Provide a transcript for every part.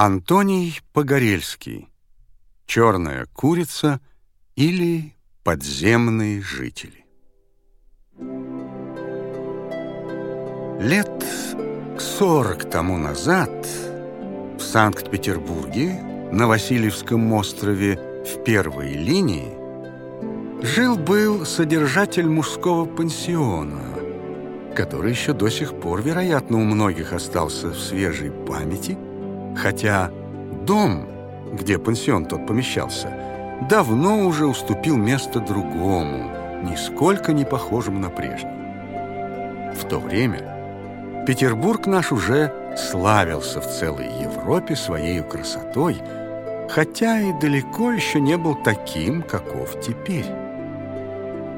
Антоний Погорельский. Черная курица или подземные жители. Лет сорок тому назад в Санкт-Петербурге на Васильевском острове в первой линии жил-был содержатель мужского пансиона, который еще до сих пор, вероятно, у многих остался в свежей памяти – Хотя дом, где пансион тот помещался, давно уже уступил место другому, нисколько не похожему на прежний. В то время Петербург наш уже славился в целой Европе своей красотой, хотя и далеко еще не был таким, каков теперь.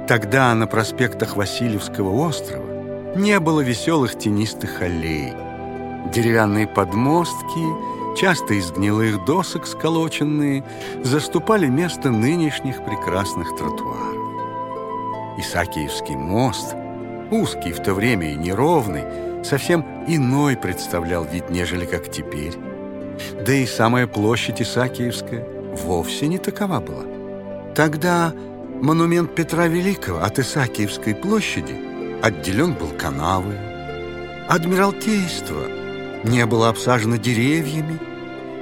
Тогда на проспектах Васильевского острова не было веселых тенистых аллей, деревянные подмостки — часто из гнилых досок сколоченные, заступали место нынешних прекрасных тротуаров. Исаакиевский мост, узкий в то время и неровный, совсем иной представлял вид, нежели как теперь. Да и самая площадь Исаакиевская вовсе не такова была. Тогда монумент Петра Великого от Исаакиевской площади отделен был канавой. Адмиралтейство – не было обсажено деревьями.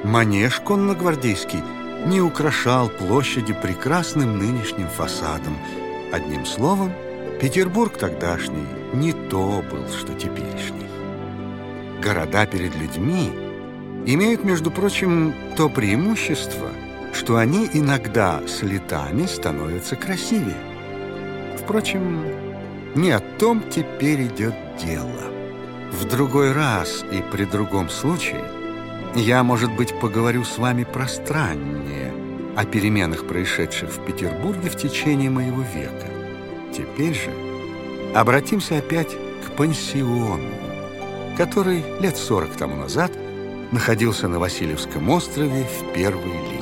Манеж конногвардейский не украшал площади прекрасным нынешним фасадом. Одним словом, Петербург тогдашний не то был, что теперешний. Города перед людьми имеют, между прочим, то преимущество, что они иногда с летами становятся красивее. Впрочем, не о том теперь идет дело. В другой раз и при другом случае я, может быть, поговорю с вами пространнее о переменах, происшедших в Петербурге в течение моего века. Теперь же обратимся опять к пансиону, который лет сорок тому назад находился на Васильевском острове в первой линии.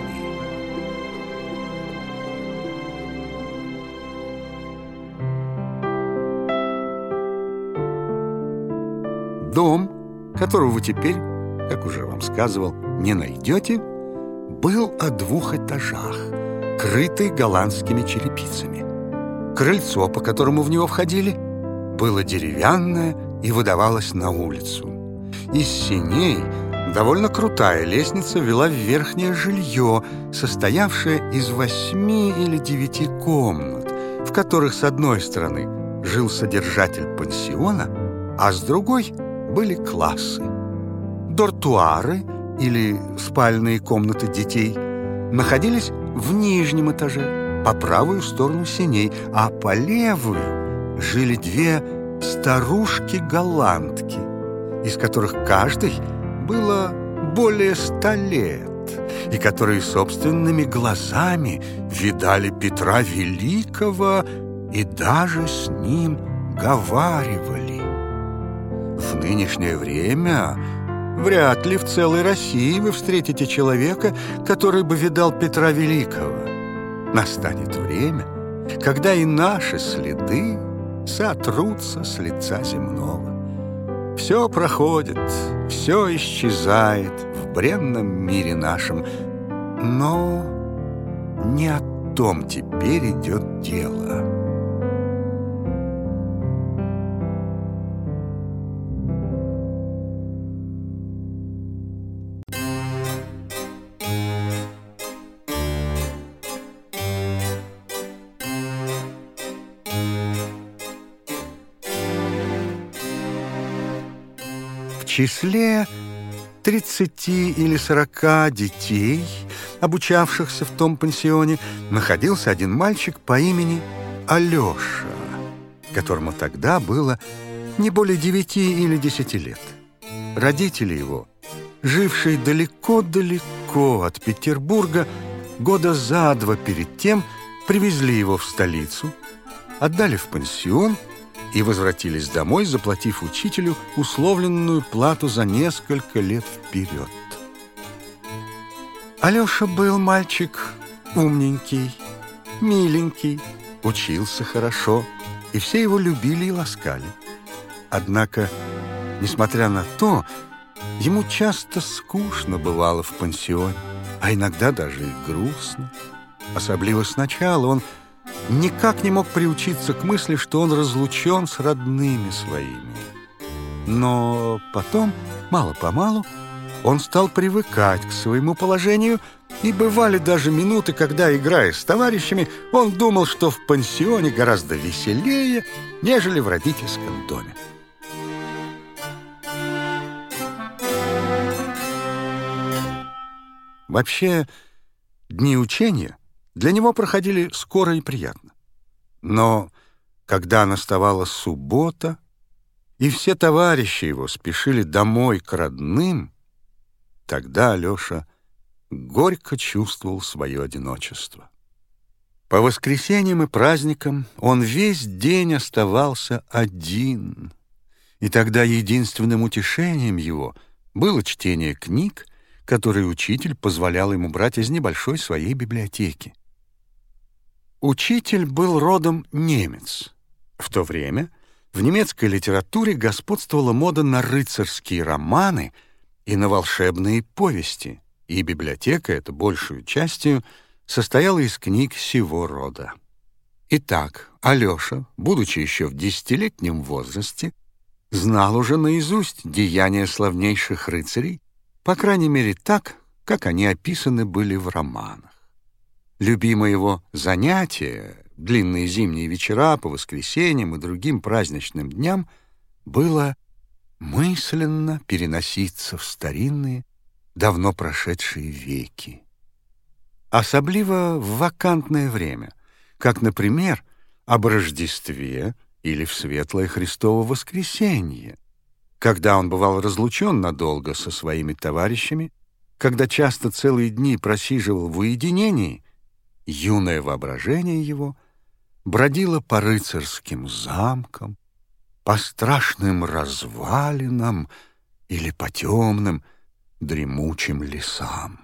Дом, которого вы теперь, как уже вам сказывал, не найдете, был о двух этажах, крытый голландскими черепицами. Крыльцо, по которому в него входили, было деревянное и выдавалось на улицу. Из синей довольно крутая лестница вела в верхнее жилье, состоявшее из восьми или девяти комнат, в которых с одной стороны жил содержатель пансиона, а с другой — были классы. Дортуары или спальные комнаты детей находились в нижнем этаже, по правую сторону синей, а по левую жили две старушки-голландки, из которых каждой было более ста лет, и которые собственными глазами видали Петра Великого и даже с ним говаривали. В нынешнее время вряд ли в целой России вы встретите человека, который бы видал Петра Великого. Настанет время, когда и наши следы сотрутся с лица земного. Все проходит, все исчезает в бренном мире нашем, но не о том теперь идет дело». Числе 30 или 40 детей, обучавшихся в том пансионе, находился один мальчик по имени Алеша, которому тогда было не более 9 или 10 лет. Родители его, жившие далеко-далеко от Петербурга, года за два перед тем привезли его в столицу, отдали в пансион – и возвратились домой, заплатив учителю условленную плату за несколько лет вперед. Алеша был мальчик умненький, миленький, учился хорошо, и все его любили и ласкали. Однако, несмотря на то, Ему часто скучно бывало в пансионе, а иногда даже и грустно. Особливо сначала он никак не мог приучиться к мысли, что он разлучен с родными своими. Но потом, мало-помалу, он стал привыкать к своему положению, и бывали даже минуты, когда, играя с товарищами, он думал, что в пансионе гораздо веселее, нежели в родительском доме. Вообще, дни учения для него проходили скоро и приятно. Но когда наставала суббота, и все товарищи его спешили домой к родным, тогда Алеша горько чувствовал свое одиночество. По воскресеньям и праздникам он весь день оставался один, и тогда единственным утешением его было чтение книг который учитель позволял ему брать из небольшой своей библиотеки. Учитель был родом немец. В то время в немецкой литературе господствовала мода на рыцарские романы и на волшебные повести, и библиотека эта большую частью состояла из книг сего рода. Итак, Алеша, будучи еще в десятилетнем возрасте, знал уже наизусть деяния славнейших рыцарей по крайней мере, так, как они описаны были в романах. Любимое его занятие, длинные зимние вечера по воскресеньям и другим праздничным дням, было мысленно переноситься в старинные, давно прошедшие веки. Особливо в вакантное время, как, например, об Рождестве или в Светлое Христово воскресенье, когда он бывал разлучен надолго со своими товарищами, когда часто целые дни просиживал в уединении, юное воображение его бродило по рыцарским замкам, по страшным развалинам или по темным дремучим лесам.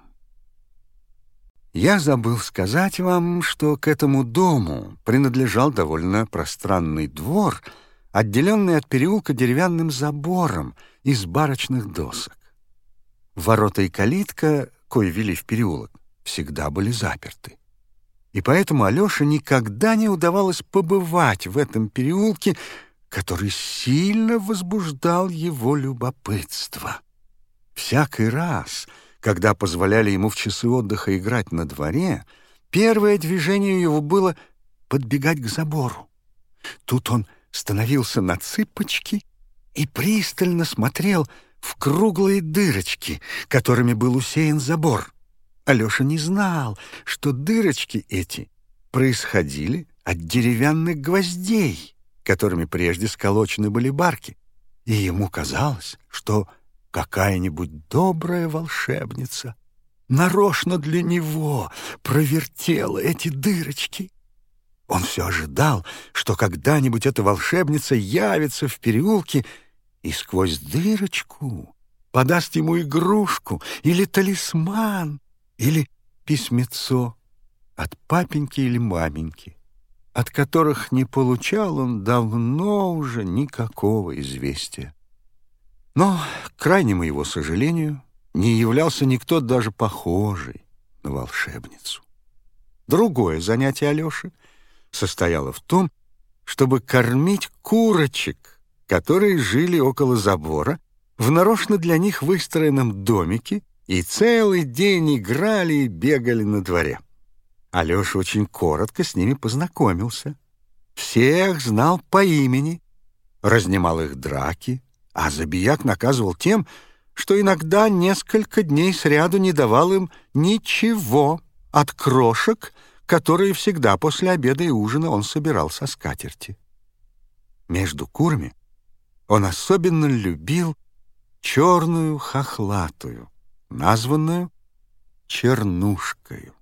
Я забыл сказать вам, что к этому дому принадлежал довольно пространный двор — отделенный от переулка деревянным забором из барочных досок. Ворота и калитка, кои вели в переулок, всегда были заперты. И поэтому Алёше никогда не удавалось побывать в этом переулке, который сильно возбуждал его любопытство. Всякий раз, когда позволяли ему в часы отдыха играть на дворе, первое движение его было подбегать к забору. Тут он становился на цыпочки и пристально смотрел в круглые дырочки, которыми был усеян забор. Алеша не знал, что дырочки эти происходили от деревянных гвоздей, которыми прежде сколочены были барки, и ему казалось, что какая-нибудь добрая волшебница нарочно для него провертела эти дырочки. Он все ожидал, что когда-нибудь эта волшебница явится в переулке и сквозь дырочку подаст ему игрушку или талисман, или письмецо от папеньки или маменьки, от которых не получал он давно уже никакого известия. Но, к крайнему его сожалению, не являлся никто даже похожий на волшебницу. Другое занятие Алёши состояла в том, чтобы кормить курочек, которые жили около забора, в нарочно для них выстроенном домике и целый день играли и бегали на дворе. Алеша очень коротко с ними познакомился. Всех знал по имени, разнимал их драки, а забияк наказывал тем, что иногда несколько дней сряду не давал им ничего от крошек которые всегда после обеда и ужина он собирал со скатерти. Между курами он особенно любил черную хохлатую, названную Чернушкою.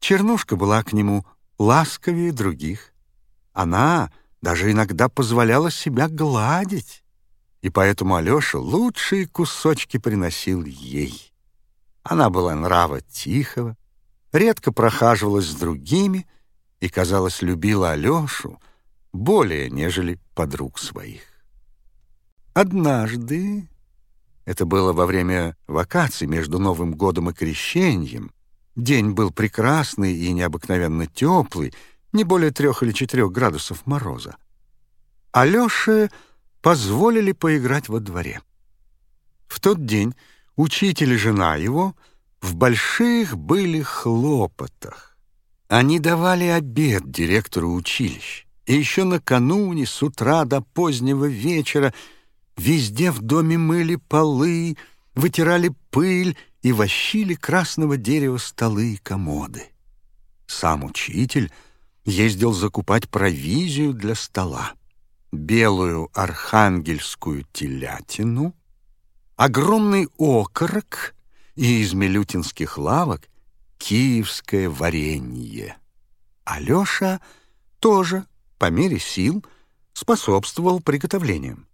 Чернушка была к нему ласковее других. Она даже иногда позволяла себя гладить, и поэтому Алеша лучшие кусочки приносил ей. Она была нрава тихого, редко прохаживалась с другими и, казалось, любила Алешу более, нежели подруг своих. Однажды Это было во время вакаций между Новым годом и Крещением. День был прекрасный и необыкновенно теплый, не более трех или четырех градусов мороза. Алёше позволили поиграть во дворе. В тот день учитель и жена его в больших были хлопотах. Они давали обед директору училища, и еще накануне с утра до позднего вечера Везде в доме мыли полы, вытирали пыль и вощили красного дерева столы и комоды. Сам учитель ездил закупать провизию для стола. Белую архангельскую телятину, огромный окорок и из милютинских лавок киевское варенье. Алеша тоже, по мере сил, способствовал приготовлениям.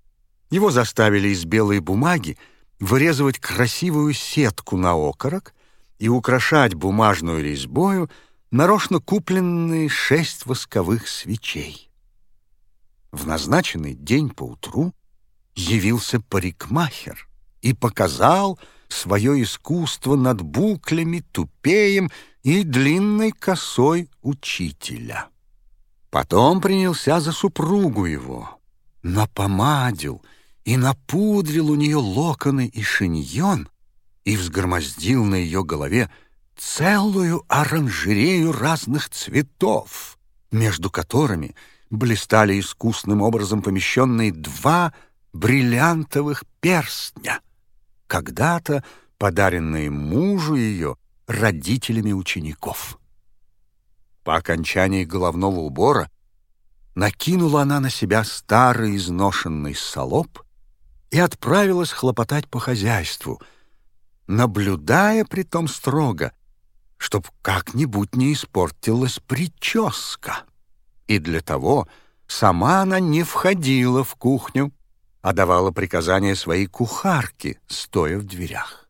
Его заставили из белой бумаги вырезывать красивую сетку на окорок и украшать бумажную резьбою нарочно купленные шесть восковых свечей. В назначенный день поутру явился парикмахер и показал свое искусство над буклями, тупеем и длинной косой учителя. Потом принялся за супругу его, напомадил — и напудрил у нее локоны и шиньон и взгромоздил на ее голове целую оранжерею разных цветов, между которыми блистали искусным образом помещенные два бриллиантовых перстня, когда-то подаренные мужу ее родителями учеников. По окончании головного убора накинула она на себя старый изношенный солоб и отправилась хлопотать по хозяйству, наблюдая при том строго, чтоб как-нибудь не испортилась прическа. И для того сама она не входила в кухню, а давала приказания своей кухарке, стоя в дверях.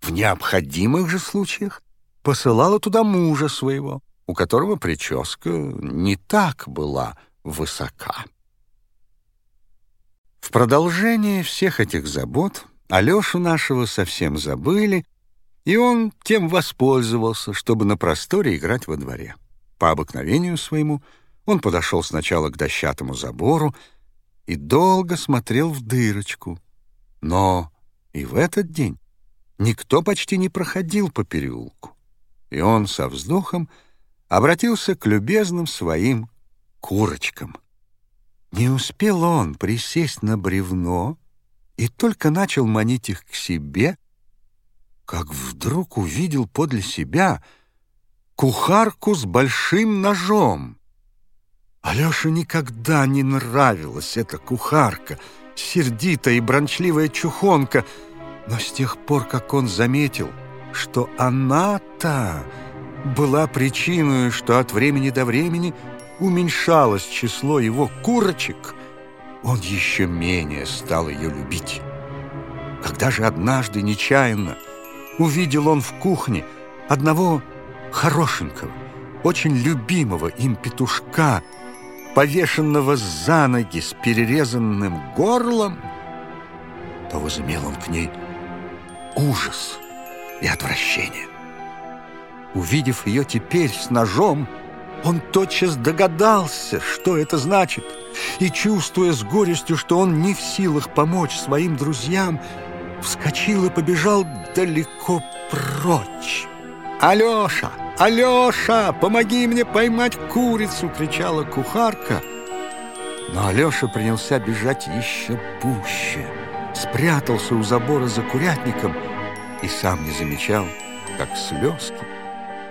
В необходимых же случаях посылала туда мужа своего, у которого прическа не так была высока. В продолжение всех этих забот Алешу нашего совсем забыли, и он тем воспользовался, чтобы на просторе играть во дворе. По обыкновению своему он подошел сначала к дощатому забору и долго смотрел в дырочку. Но и в этот день никто почти не проходил по переулку, и он со вздохом обратился к любезным своим курочкам — не успел он присесть на бревно и только начал манить их к себе, как вдруг увидел подле себя кухарку с большим ножом. Алёше никогда не нравилась эта кухарка, сердитая и брончливая чухонка, но с тех пор, как он заметил, что она-то была причиной, что от времени до времени — уменьшалось число его курочек, он еще менее стал ее любить. Когда же однажды нечаянно увидел он в кухне одного хорошенького, очень любимого им петушка, повешенного за ноги с перерезанным горлом, то возымел он к ней ужас и отвращение. Увидев ее теперь с ножом, он тотчас догадался, что это значит, и, чувствуя с горестью, что он не в силах помочь своим друзьям, вскочил и побежал далеко прочь. «Алеша! Алеша! Помоги мне поймать курицу!» — кричала кухарка. Но Алеша принялся бежать еще пуще, спрятался у забора за курятником и сам не замечал, как слезки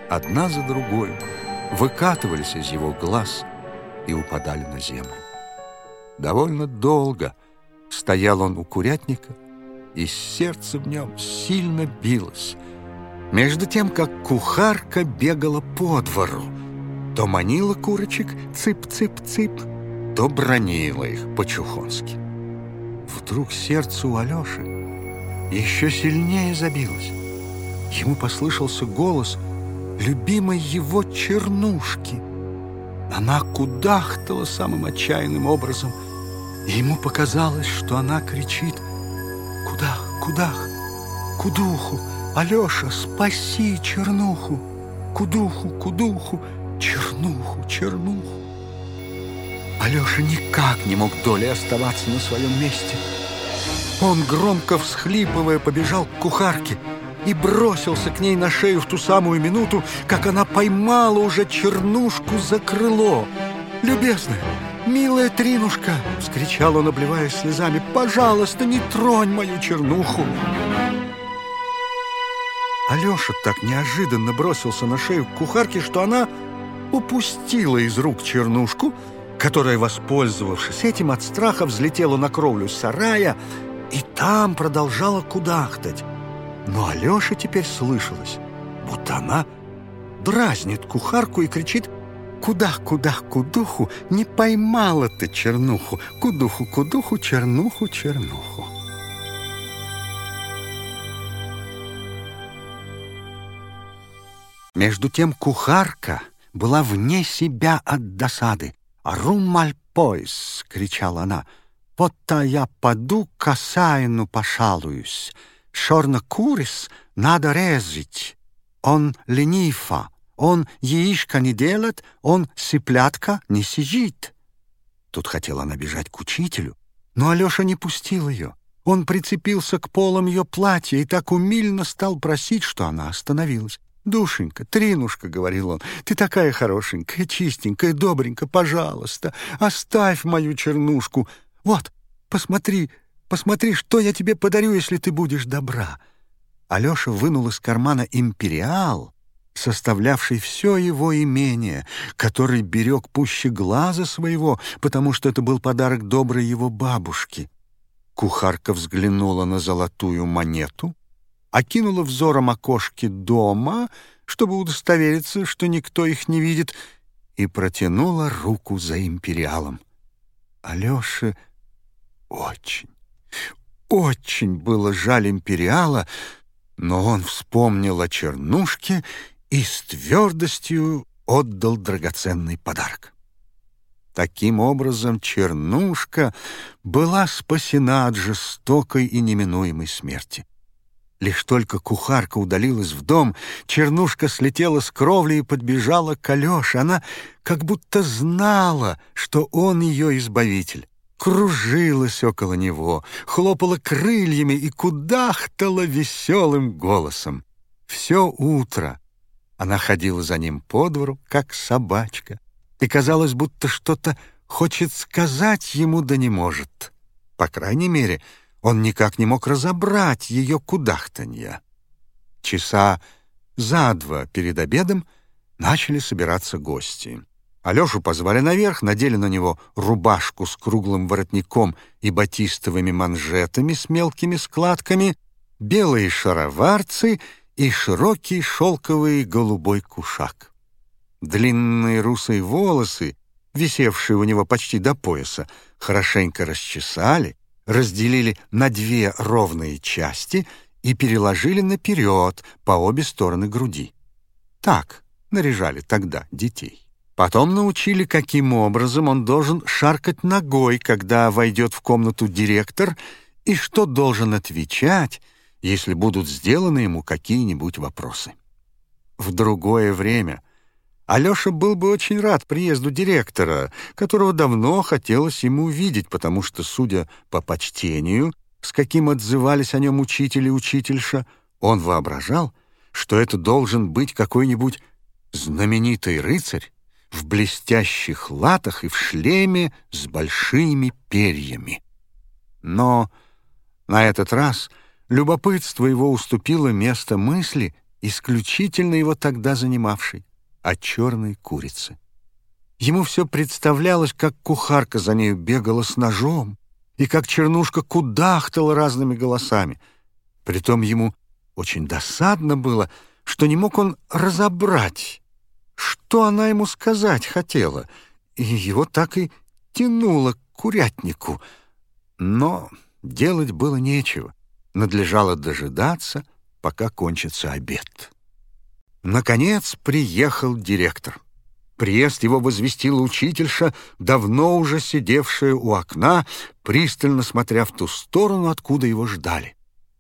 одна за другой выкатывались из его глаз и упадали на землю. Довольно долго стоял он у курятника, и сердце в нем сильно билось. Между тем, как кухарка бегала по двору, то манила курочек цып-цып-цып, то бронила их по-чухонски. Вдруг сердце у Алеши еще сильнее забилось. Ему послышался голос — любимой его чернушки. Она кудахтала самым отчаянным образом, и ему показалось, что она кричит «Куда? кудах, кудуху, Алеша, спаси чернуху, кудуху, кудуху, чернуху, чернуху. Алеша никак не мог долей оставаться на своем месте. Он, громко всхлипывая, побежал к кухарке и бросился к ней на шею в ту самую минуту, как она поймала уже чернушку за крыло. «Любезная, милая Тринушка!» — вскричал он, обливаясь слезами. «Пожалуйста, не тронь мою чернуху!» Алеша так неожиданно бросился на шею к кухарке, что она упустила из рук чернушку, которая, воспользовавшись этим, от страха взлетела на кровлю сарая и там продолжала кудахтать. Но Алёше теперь слышалось, будто она дразнит кухарку и кричит «Куда, куда, кудуху, не поймала ты чернуху, кудуху, кудуху, чернуху, чернуху». Между тем кухарка была вне себя от досады. «Румальпойс!» — кричала она. «Вот-то я поду касаину пошалуюсь. Шорна курис надо резать. Он ленифа, он яичко не делает, он сыплятка не сидит». Тут хотела она бежать к учителю, но Алеша не пустил ее. Он прицепился к полам ее платья и так умильно стал просить, что она остановилась. «Душенька, Тринушка», — говорил он, — «ты такая хорошенькая, чистенькая, добренькая, пожалуйста, оставь мою чернушку. Вот, посмотри, посмотри, что я тебе подарю, если ты будешь добра». Алеша вынул из кармана империал, составлявший все его имение, который берег пуще глаза своего, потому что это был подарок доброй его бабушки. Кухарка взглянула на золотую монету, окинула взором окошки дома, чтобы удостовериться, что никто их не видит, и протянула руку за империалом. Алёше очень, очень было жаль империала, но он вспомнил о чернушке и с твердостью отдал драгоценный подарок. Таким образом, чернушка была спасена от жестокой и неминуемой смерти. Лишь только кухарка удалилась в дом, чернушка слетела с кровли и подбежала к Алёше. Она как будто знала, что он ее избавитель. Кружилась около него, хлопала крыльями и кудахтала веселым голосом. Все утро она ходила за ним по двору, как собачка, и казалось, будто что-то хочет сказать ему, да не может. По крайней мере, — он никак не мог разобрать ее кудахтанья. Часа за два перед обедом начали собираться гости. Алешу позвали наверх, надели на него рубашку с круглым воротником и батистовыми манжетами с мелкими складками, белые шароварцы и широкий шелковый голубой кушак. Длинные русые волосы, висевшие у него почти до пояса, хорошенько расчесали, разделили на две ровные части и переложили наперед по обе стороны груди. Так наряжали тогда детей. Потом научили, каким образом он должен шаркать ногой, когда войдет в комнату директор, и что должен отвечать, если будут сделаны ему какие-нибудь вопросы. В другое время — Алёша был бы очень рад приезду директора, которого давно хотелось ему увидеть, потому что, судя по почтению, с каким отзывались о нем учитель и учительша, он воображал, что это должен быть какой-нибудь знаменитый рыцарь в блестящих латах и в шлеме с большими перьями. Но на этот раз любопытство его уступило место мысли, исключительно его тогда занимавшей о черной курице. Ему все представлялось, как кухарка за нею бегала с ножом, и как чернушка кудахтала разными голосами. Притом ему очень досадно было, что не мог он разобрать, что она ему сказать хотела, и его так и тянуло к курятнику. Но делать было нечего, надлежало дожидаться, пока кончится обед. Наконец приехал директор. Приезд его возвестила учительша, давно уже сидевшая у окна, пристально смотря в ту сторону, откуда его ждали.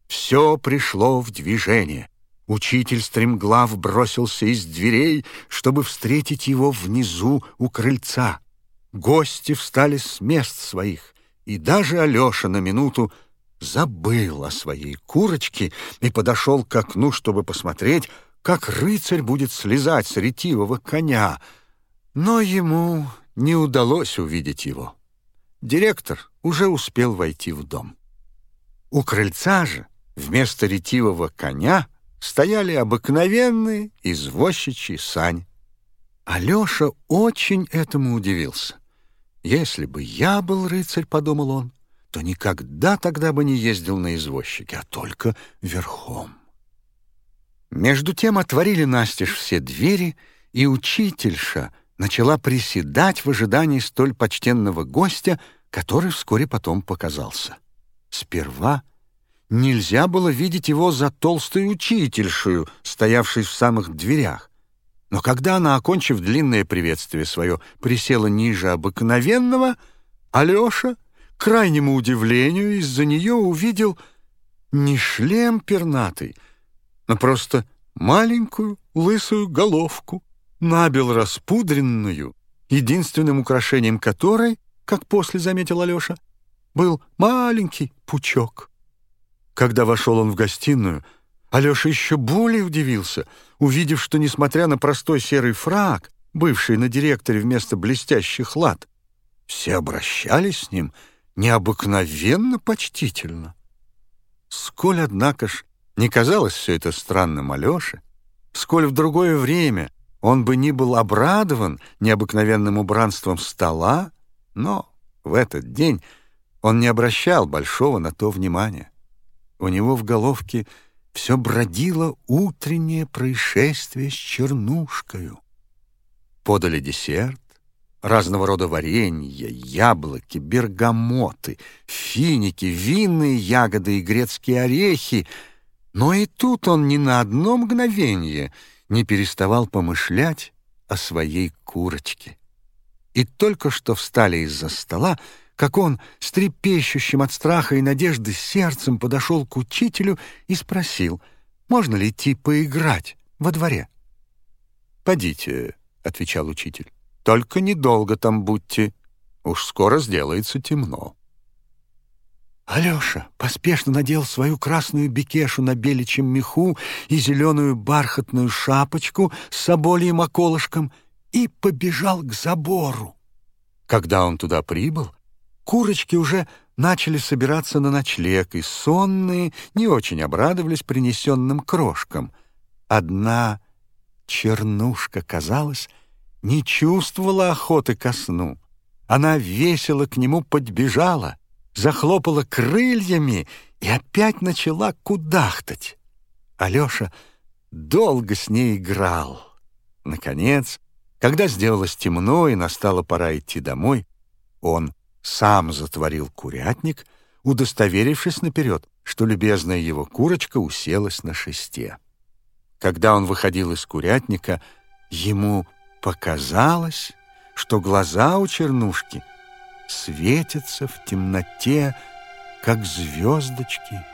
Все пришло в движение. Учитель стремглав бросился из дверей, чтобы встретить его внизу у крыльца. Гости встали с мест своих, и даже Алеша на минуту забыл о своей курочке и подошел к окну, чтобы посмотреть, как рыцарь будет слезать с ретивого коня. Но ему не удалось увидеть его. Директор уже успел войти в дом. У крыльца же вместо ретивого коня стояли обыкновенные извозчичьи сань. Алеша очень этому удивился. «Если бы я был рыцарь, — подумал он, — то никогда тогда бы не ездил на извозчике, а только верхом». Между тем отворили настежь все двери, и учительша — начала приседать в ожидании столь почтенного гостя, который вскоре потом показался. Сперва нельзя было видеть его за толстой учительшую, стоявшей в самых дверях. Но когда она, окончив длинное приветствие свое, присела ниже обыкновенного, Алеша, к крайнему удивлению, из-за нее увидел не шлем пернатый, но просто маленькую лысую головку, набел распудренную, единственным украшением которой, как после заметил Алеша, был маленький пучок. Когда вошел он в гостиную, Алеша еще более удивился, увидев, что, несмотря на простой серый фраг, бывший на директоре вместо блестящих лад, все обращались с ним необыкновенно почтительно. Сколь, однако ж, не казалось все это странным Алёше, сколь в другое время он бы не был обрадован необыкновенным убранством стола, но в этот день он не обращал большого на то внимания. У него в головке все бродило утреннее происшествие с чернушкою. Подали десерт, разного рода варенья, яблоки, бергамоты, финики, винные ягоды и грецкие орехи, но и тут он ни на одно мгновение — не переставал помышлять о своей курочке. И только что встали из-за стола, как он с трепещущим от страха и надежды сердцем подошел к учителю и спросил, можно ли идти поиграть во дворе. «Подите», — отвечал учитель, — «только недолго там будьте, уж скоро сделается темно». Алеша поспешно надел свою красную бекешу на беличьем меху и зеленую бархатную шапочку с собольем околышком и побежал к забору. Когда он туда прибыл, курочки уже начали собираться на ночлег, и сонные не очень обрадовались принесенным крошкам. Одна чернушка, казалось, не чувствовала охоты ко сну. Она весело к нему подбежала — захлопала крыльями и опять начала кудахтать. Алеша долго с ней играл. Наконец, когда сделалось темно и настала пора идти домой, он сам затворил курятник, удостоверившись наперед, что любезная его курочка уселась на шесте. Когда он выходил из курятника, ему показалось, что глаза у чернушки — светится в темноте, как звездочки,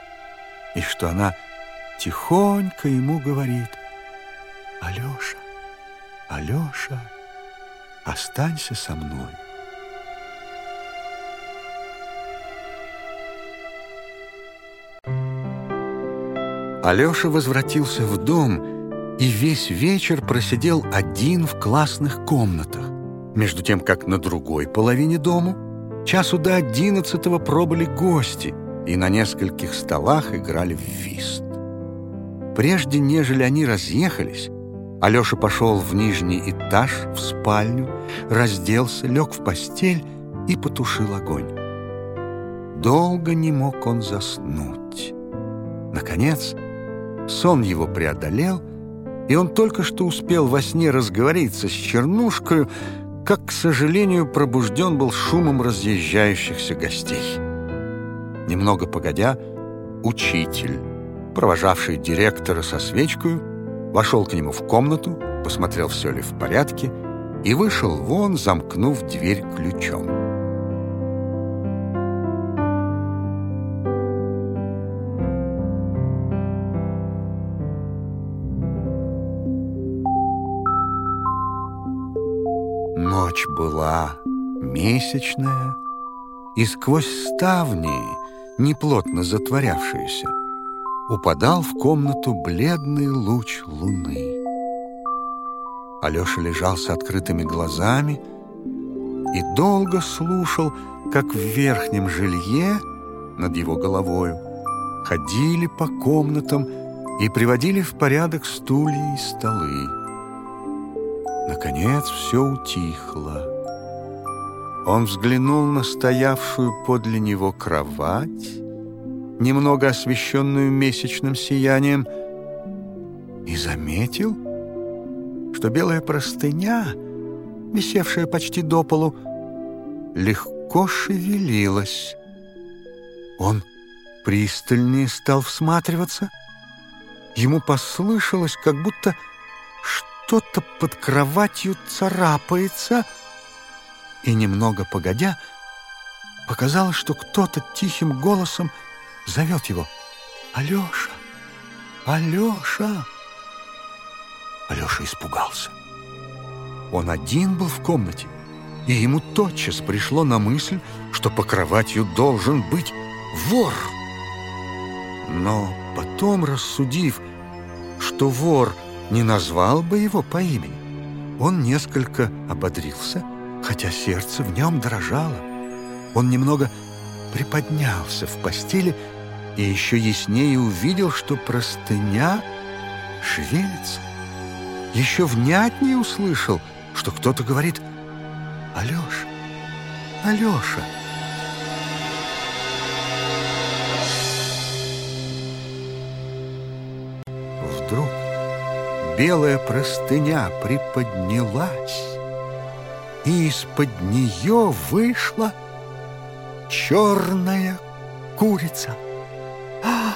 и что она тихонько ему говорит «Алеша, Алеша, останься со мной». Алеша возвратился в дом и весь вечер просидел один в классных комнатах, между тем, как на другой половине дому часу до одиннадцатого пробыли гости и на нескольких столах играли в вист. Прежде, нежели они разъехались, Алеша пошел в нижний этаж, в спальню, разделся, лег в постель и потушил огонь. Долго не мог он заснуть. Наконец, сон его преодолел, и он только что успел во сне разговориться с Чернушкою, как, к сожалению, пробужден был шумом разъезжающихся гостей. Немного погодя, учитель, провожавший директора со свечкой, вошел к нему в комнату, посмотрел, все ли в порядке, и вышел вон, замкнув дверь ключом. Ночь была месячная, и сквозь ставни, неплотно затворявшиеся, упадал в комнату бледный луч луны. Алеша лежал с открытыми глазами и долго слушал, как в верхнем жилье над его головою ходили по комнатам и приводили в порядок стулья и столы. Наконец все утихло. Он взглянул на стоявшую подле него кровать, немного освещенную месячным сиянием, и заметил, что белая простыня, висевшая почти до полу, легко шевелилась. Он пристальнее стал всматриваться. Ему послышалось, как будто что-то под кроватью царапается — и немного погодя, показалось, что кто-то тихим голосом зовет его «Алеша! Алеша!» Алеша испугался. Он один был в комнате, и ему тотчас пришло на мысль, что по кроватью должен быть вор. Но потом, рассудив, что вор не назвал бы его по имени, он несколько ободрился — хотя сердце в нем дрожало. Он немного приподнялся в постели и еще яснее увидел, что простыня шевелится. Еще внятнее услышал, что кто-то говорит «Алеша! Алеша!» Белая простыня приподнялась, и из-под нее вышла черная курица. «А,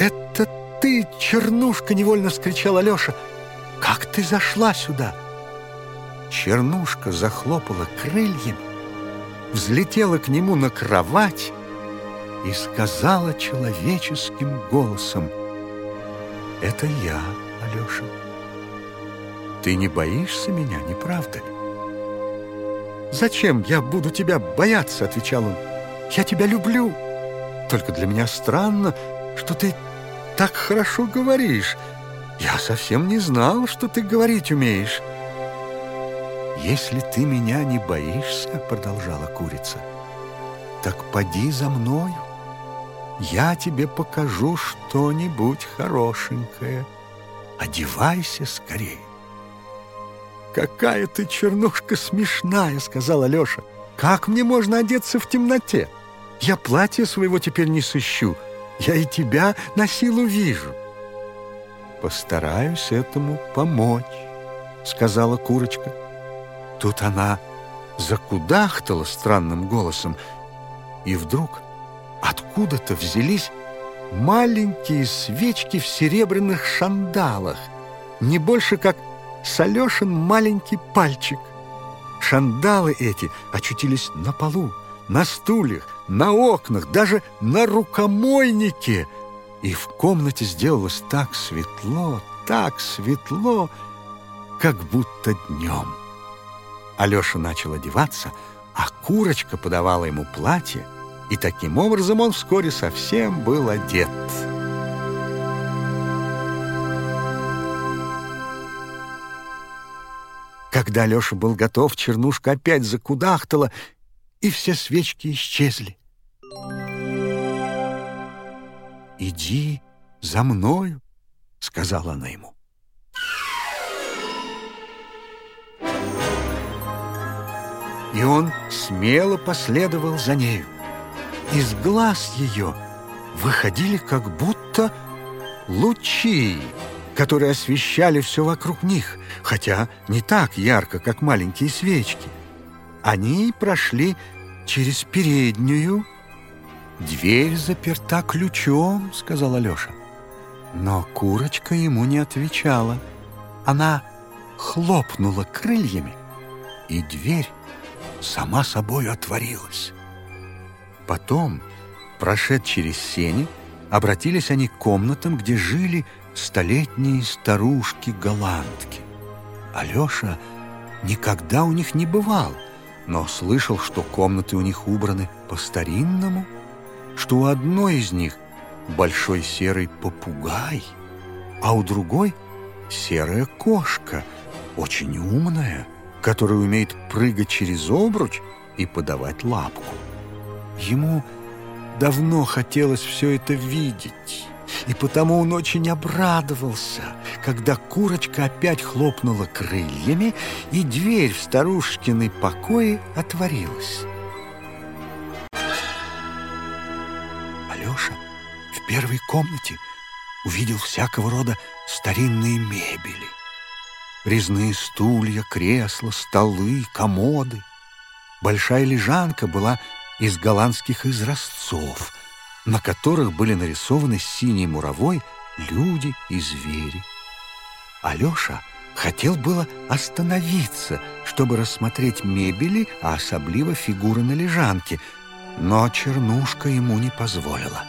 это ты, чернушка!» — невольно вскричал Алеша. «Как ты зашла сюда?» Чернушка захлопала крыльями, взлетела к нему на кровать и сказала человеческим голосом, «Это я, Алеша. Ты не боишься меня, не правда ли?» «Зачем я буду тебя бояться?» — отвечал он. «Я тебя люблю. Только для меня странно, что ты так хорошо говоришь. Я совсем не знал, что ты говорить умеешь». «Если ты меня не боишься, — продолжала курица, — так поди за мною. Я тебе покажу что-нибудь хорошенькое. Одевайся скорее». «Какая ты чернушка смешная!» — сказала Леша. «Как мне можно одеться в темноте? Я платье своего теперь не сыщу. Я и тебя на силу вижу». «Постараюсь этому помочь», — сказала курочка. Тут она закудахтала странным голосом, и вдруг откуда-то взялись маленькие свечки в серебряных шандалах, не больше как с Алешин маленький пальчик. Шандалы эти очутились на полу, на стульях, на окнах, даже на рукомойнике. И в комнате сделалось так светло, так светло, как будто днем. Алеша начал одеваться, а курочка подавала ему платье, и таким образом он вскоре совсем был одет. Когда Леша был готов, чернушка опять закудахтала, и все свечки исчезли. «Иди за мною», — сказала она ему. И он смело последовал за нею. Из глаз ее выходили как будто лучи, которые освещали все вокруг них, хотя не так ярко, как маленькие свечки. Они прошли через переднюю. «Дверь заперта ключом», — сказал Алеша. Но курочка ему не отвечала. Она хлопнула крыльями, и дверь сама собой отворилась. Потом, прошед через сени, обратились они к комнатам, где жили столетние старушки-голландки. Алеша никогда у них не бывал, но слышал, что комнаты у них убраны по-старинному, что у одной из них большой серый попугай, а у другой серая кошка, очень умная, которая умеет прыгать через обруч и подавать лапку. Ему давно хотелось все это видеть, и потому он очень обрадовался, когда курочка опять хлопнула крыльями, и дверь в старушкиной покое отворилась. Алеша в первой комнате увидел всякого рода старинные мебели. Резные стулья, кресла, столы, комоды. Большая лежанка была из голландских изразцов, на которых были нарисованы синей муровой люди и звери. Алеша хотел было остановиться, чтобы рассмотреть мебели, а особливо фигуры на лежанке, но чернушка ему не позволила.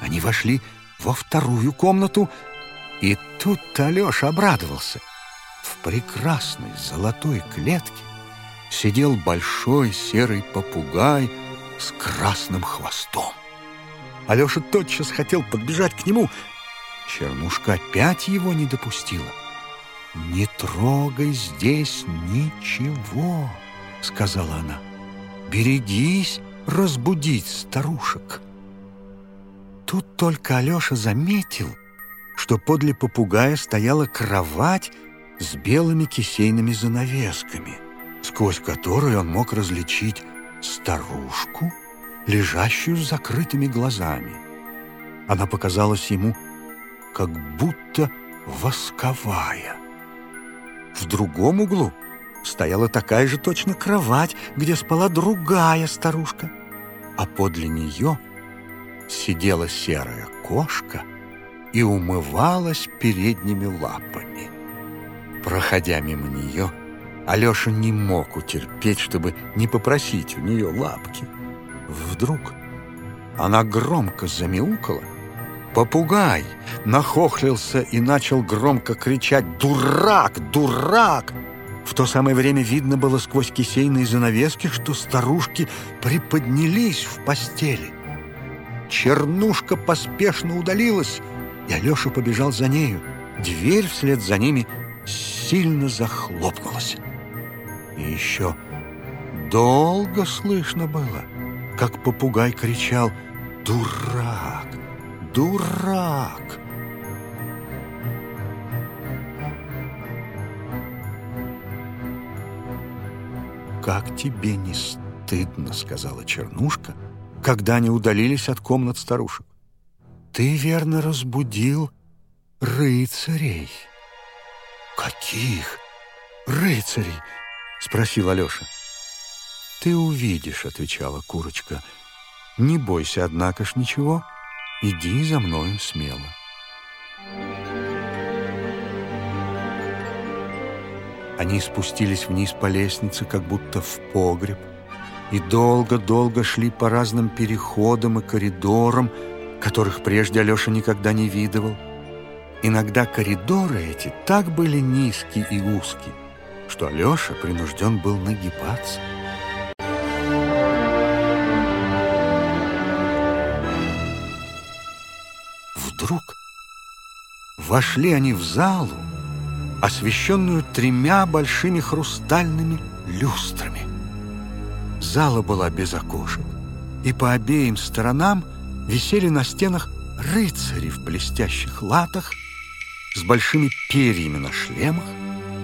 Они вошли во вторую комнату, и тут Алеша обрадовался. В прекрасной золотой клетке сидел большой серый попугай с красным хвостом. Алеша тотчас хотел подбежать к нему. Чернушка опять его не допустила. «Не трогай здесь ничего», — сказала она. «Берегись разбудить старушек». Тут только Алеша заметил, что подле попугая стояла кровать с белыми кисейными занавесками — сквозь которую он мог различить старушку, лежащую с закрытыми глазами. Она показалась ему как будто восковая. В другом углу стояла такая же точно кровать, где спала другая старушка, а подле нее сидела серая кошка и умывалась передними лапами. Проходя мимо нее, Алеша не мог утерпеть, чтобы не попросить у нее лапки. Вдруг она громко замяукала. Попугай нахохлился и начал громко кричать «Дурак! Дурак!» В то самое время видно было сквозь кисейные занавески, что старушки приподнялись в постели. Чернушка поспешно удалилась, и Алеша побежал за нею. Дверь вслед за ними сильно захлопнулась. И еще долго слышно было, как попугай кричал «Дурак! Дурак!» «Как тебе не стыдно?» — сказала Чернушка, когда они удалились от комнат старушек. «Ты верно разбудил рыцарей». «Каких рыцарей?» — спросил Алеша. «Ты увидишь», — отвечала курочка. «Не бойся, однако ж, ничего. Иди за мною смело». Они спустились вниз по лестнице, как будто в погреб, и долго-долго шли по разным переходам и коридорам, которых прежде Алеша никогда не видывал. Иногда коридоры эти так были низкие и узкие, что Алеша принужден был нагибаться. Вдруг вошли они в залу, освещенную тремя большими хрустальными люстрами. Зала была без окошек, и по обеим сторонам висели на стенах рыцари в блестящих латах с большими перьями на шлемах,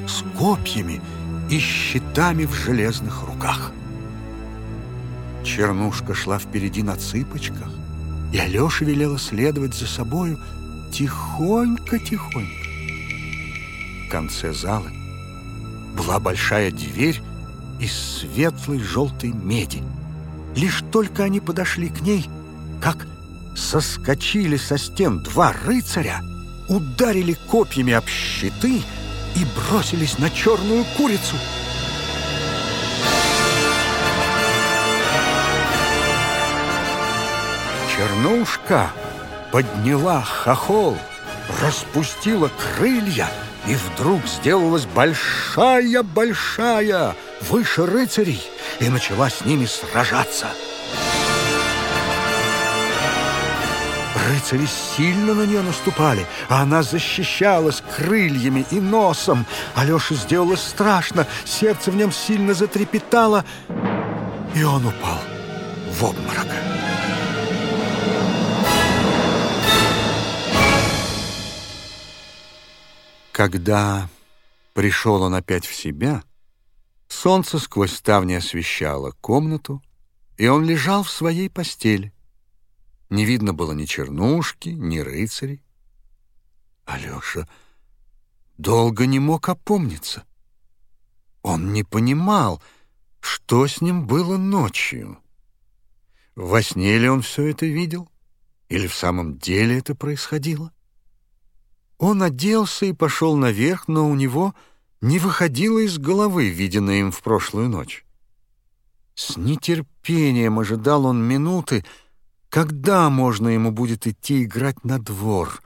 с копьями и щитами в железных руках. Чернушка шла впереди на цыпочках, и Алеша велела следовать за собою тихонько-тихонько. В конце зала была большая дверь из светлой желтой меди. Лишь только они подошли к ней, как соскочили со стен два рыцаря, ударили копьями об щиты — и бросились на черную курицу. Чернушка подняла хохол, распустила крылья и вдруг сделалась большая-большая, выше рыцарей, и начала с ними сражаться. Рыцари сильно на нее наступали, а она защищалась крыльями и носом. Алёше сделалось страшно, сердце в нем сильно затрепетало, и он упал в обморок. Когда пришел он опять в себя, солнце сквозь ставни освещало комнату, и он лежал в своей постели. Не видно было ни чернушки, ни рыцарей. Алеша долго не мог опомниться. Он не понимал, что с ним было ночью. Во сне ли он все это видел? Или в самом деле это происходило? Он оделся и пошел наверх, но у него не выходило из головы, виденное им в прошлую ночь. С нетерпением ожидал он минуты, когда можно ему будет идти играть на двор.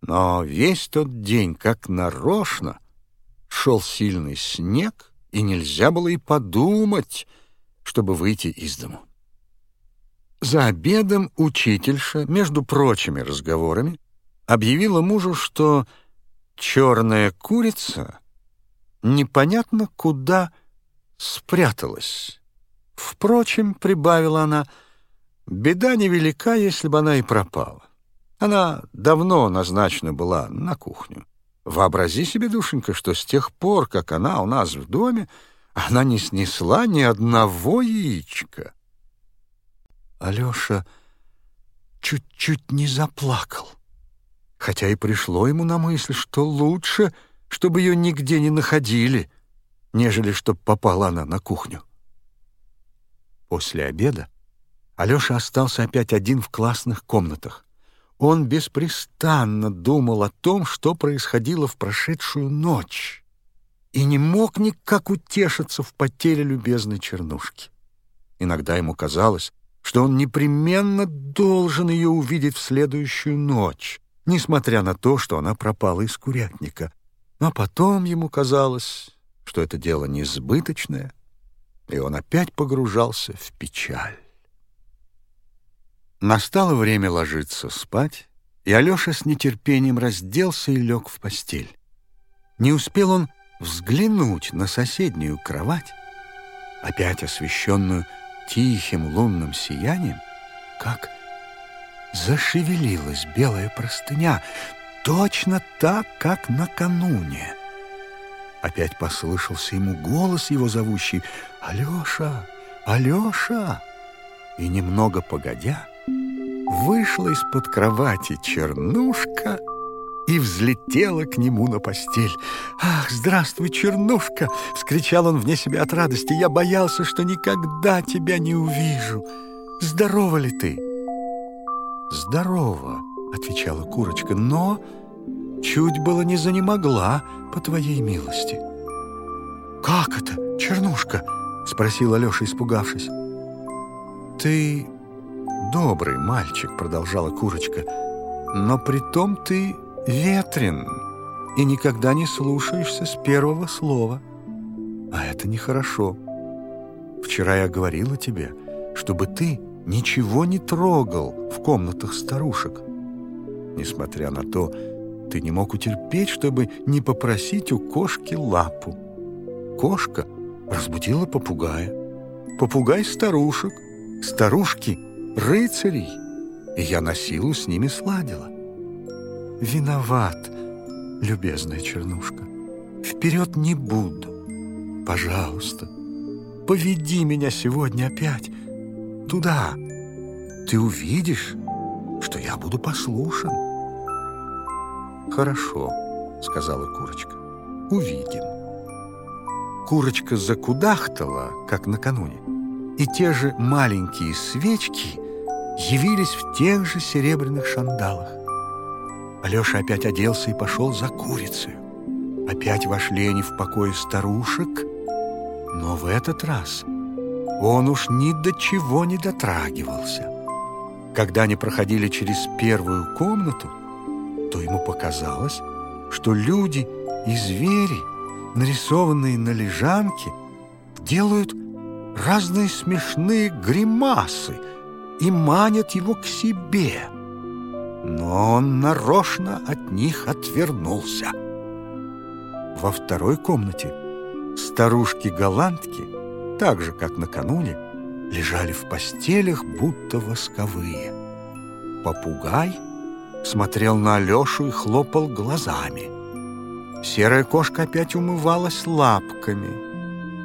Но весь тот день, как нарочно, шел сильный снег, и нельзя было и подумать, чтобы выйти из дому. За обедом учительша, между прочими разговорами, объявила мужу, что черная курица непонятно куда спряталась. Впрочем, прибавила она, беда невелика, если бы она и пропала. Она давно назначена была на кухню. Вообрази себе, душенька, что с тех пор, как она у нас в доме, она не снесла ни одного яичка. Алеша чуть-чуть не заплакал хотя и пришло ему на мысль, что лучше, чтобы ее нигде не находили, нежели чтоб попала она на кухню. После обеда Алеша остался опять один в классных комнатах. Он беспрестанно думал о том, что происходило в прошедшую ночь, и не мог никак утешиться в потере любезной чернушки. Иногда ему казалось, что он непременно должен ее увидеть в следующую ночь, несмотря на то, что она пропала из курятника. Но потом ему казалось, что это дело несбыточное, и он опять погружался в печаль. Настало время ложиться спать, и Алеша с нетерпением разделся и лег в постель. Не успел он взглянуть на соседнюю кровать, опять освещенную тихим лунным сиянием, как зашевелилась белая простыня, точно так, как накануне. Опять послышался ему голос его зовущий «Алеша! Алеша!» И немного погодя, вышла из-под кровати чернушка и взлетела к нему на постель. «Ах, здравствуй, чернушка!» — вскричал он вне себя от радости. «Я боялся, что никогда тебя не увижу. Здорова ли ты?» «Здорово», — отвечала курочка, «но чуть было не занемогла по твоей милости». «Как это, Чернушка?» — спросил Алеша, испугавшись. «Ты добрый мальчик», — продолжала курочка, «но притом ты ветрен и никогда не слушаешься с первого слова. А это нехорошо. Вчера я говорила тебе, чтобы ты ничего не трогал в комнатах старушек. Несмотря на то, ты не мог утерпеть, чтобы не попросить у кошки лапу. Кошка разбудила попугая. Попугай старушек, старушки рыцарей, и я на силу с ними сладила. Виноват, любезная чернушка. Вперед не буду. Пожалуйста, поведи меня сегодня опять туда. Ты увидишь, что я буду послушан. Хорошо, сказала курочка. Увидим. Курочка закудахтала, как накануне, и те же маленькие свечки явились в тех же серебряных шандалах. Алеша опять оделся и пошел за курицей. Опять вошли они в покой старушек, но в этот раз он уж ни до чего не дотрагивался. Когда они проходили через первую комнату, то ему показалось, что люди и звери, нарисованные на лежанке, делают разные смешные гримасы и манят его к себе. Но он нарочно от них отвернулся. Во второй комнате старушки-голландки, так же, как накануне, лежали в постелях, будто восковые. Попугай смотрел на Алешу и хлопал глазами. Серая кошка опять умывалась лапками.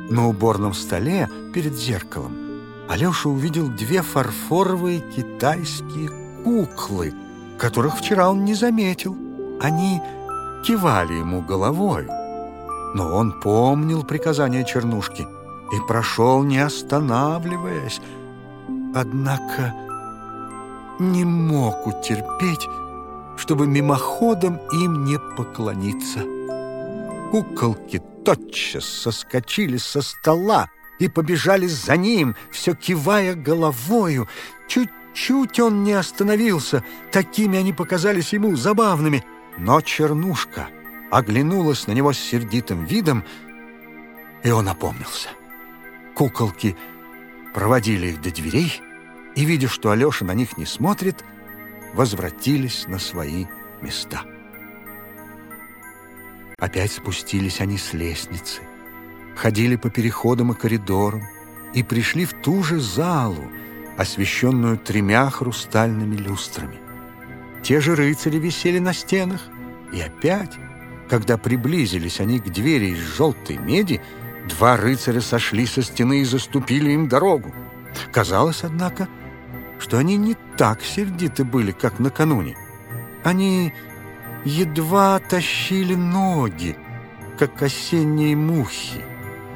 На уборном столе перед зеркалом Алеша увидел две фарфоровые китайские куклы, которых вчера он не заметил. Они кивали ему головой. Но он помнил приказание Чернушки и прошел, не останавливаясь. Однако не мог утерпеть, чтобы мимоходом им не поклониться. Куколки тотчас соскочили со стола и побежали за ним, все кивая головою. Чуть-чуть он не остановился, такими они показались ему забавными. Но Чернушка оглянулась на него с сердитым видом, и он опомнился. Куколки проводили их до дверей, и, видя, что Алеша на них не смотрит, возвратились на свои места. Опять спустились они с лестницы, ходили по переходам и коридорам и пришли в ту же залу, освещенную тремя хрустальными люстрами. Те же рыцари висели на стенах, и опять, когда приблизились они к двери из желтой меди, два рыцаря сошли со стены и заступили им дорогу. Казалось, однако, что они не так сердиты были, как накануне. Они едва тащили ноги, как осенние мухи,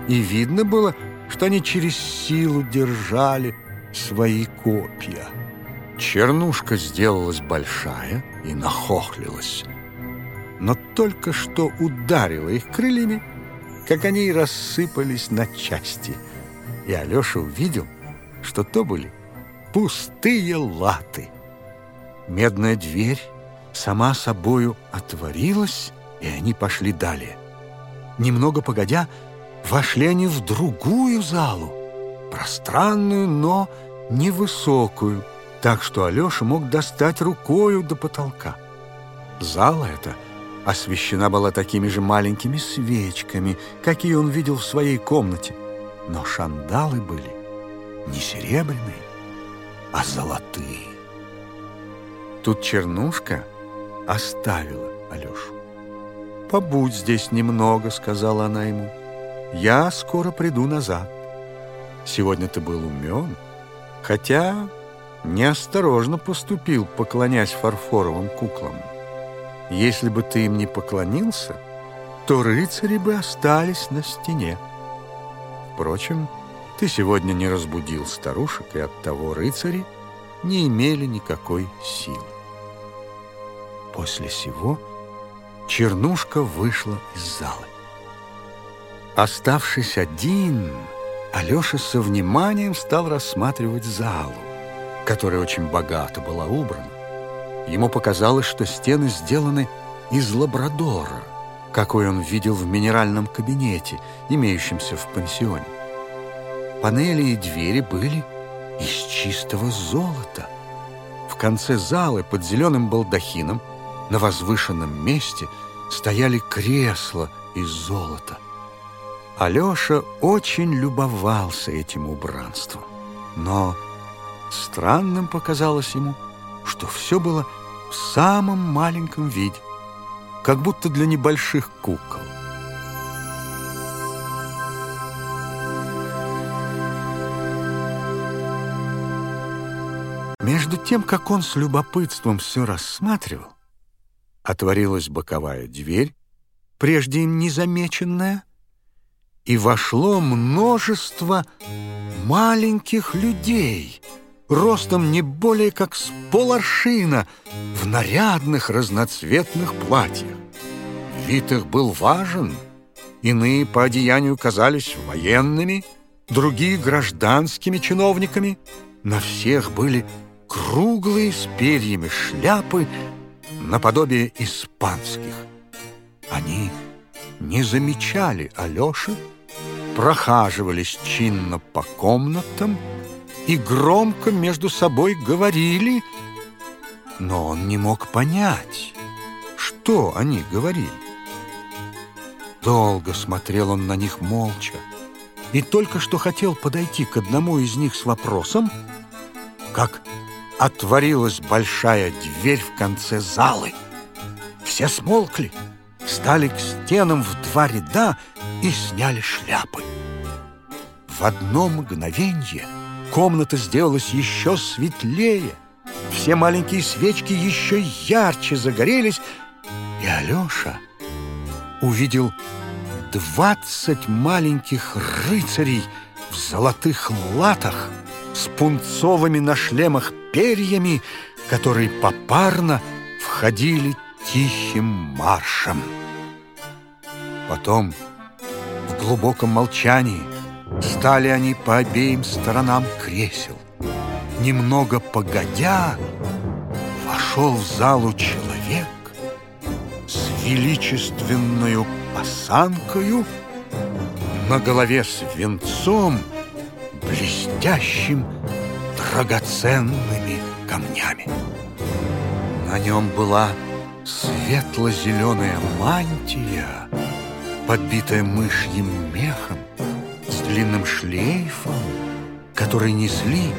и видно было, что они через силу держали свои копья. Чернушка сделалась большая и нахохлилась, но только что ударила их крыльями, как они рассыпались на части, и Алеша увидел, что то были пустые латы. Медная дверь сама собою отворилась, и они пошли далее. Немного погодя, вошли они в другую залу, пространную, но невысокую, так что Алеша мог достать рукою до потолка. Зала эта освещена была такими же маленькими свечками, какие он видел в своей комнате, но шандалы были не серебряные, а золотые. Тут Чернушка оставила Алешу. «Побудь здесь немного», — сказала она ему. «Я скоро приду назад. Сегодня ты был умен, хотя неосторожно поступил, поклонясь фарфоровым куклам. Если бы ты им не поклонился, то рыцари бы остались на стене. Впрочем, ты сегодня не разбудил старушек, и оттого рыцари не имели никакой силы. После сего Чернушка вышла из зала. Оставшись один, Алеша со вниманием стал рассматривать залу, которая очень богато была убрана. Ему показалось, что стены сделаны из лабрадора, какой он видел в минеральном кабинете, имеющемся в пансионе. Панели и двери были из чистого золота. В конце залы под зеленым балдахином на возвышенном месте стояли кресла из золота. Алеша очень любовался этим убранством. Но странным показалось ему, что все было в самом маленьком виде, как будто для небольших кукол. Между тем, как он с любопытством все рассматривал, отворилась боковая дверь, прежде им незамеченная, и вошло множество маленьких людей, ростом не более как с поларшина, в нарядных разноцветных платьях. Вид их был важен, иные по одеянию казались военными, другие — гражданскими чиновниками, на всех были круглые с перьями шляпы наподобие испанских. Они не замечали Алеши, прохаживались чинно по комнатам и громко между собой говорили, но он не мог понять, что они говорили. Долго смотрел он на них молча, и только что хотел подойти к одному из них с вопросом, как отворилась большая дверь в конце залы. Все смолкли, стали к стенам в два ряда и сняли шляпы. В одно мгновенье комната сделалась еще светлее, все маленькие свечки еще ярче загорелись, и Алеша увидел двадцать маленьких рыцарей в золотых латах с пунцовыми на шлемах перьями, которые попарно входили тихим маршем. Потом в глубоком молчании стали они по обеим сторонам кресел. Немного погодя, вошел в залу человек с величественную осанкою, на голове с венцом, блестящим драгоценными камнями. На нем была светло-зеленая мантия, подбитая мышьим мехом, с длинным шлейфом, который несли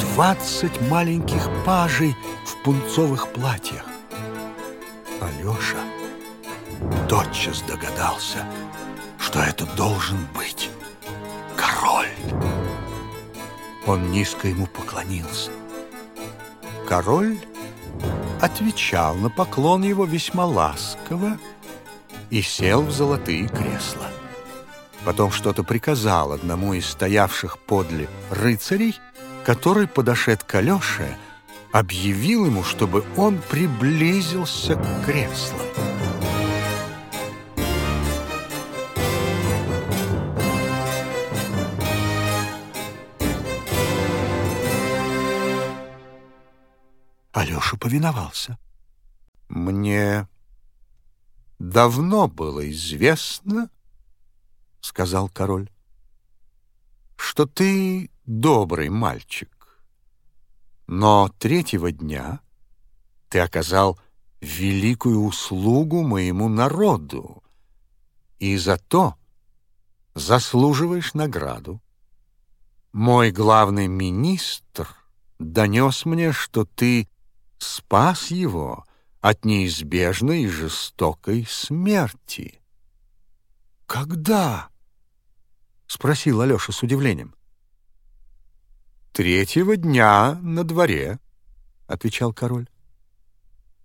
двадцать маленьких пажей в пунцовых платьях. Алеша тотчас догадался, что это должен быть Он низко ему поклонился. Король отвечал на поклон его весьма ласково и сел в золотые кресла. Потом что-то приказал одному из стоявших подле рыцарей, который, подошед к Алёше, объявил ему, чтобы он приблизился к креслам. Повиновался. «Мне давно было известно, — сказал король, — что ты добрый мальчик, но третьего дня ты оказал великую услугу моему народу, и за то заслуживаешь награду. Мой главный министр донес мне, что ты спас его от неизбежной и жестокой смерти. «Когда?» — спросил Алеша с удивлением. «Третьего дня на дворе», — отвечал король.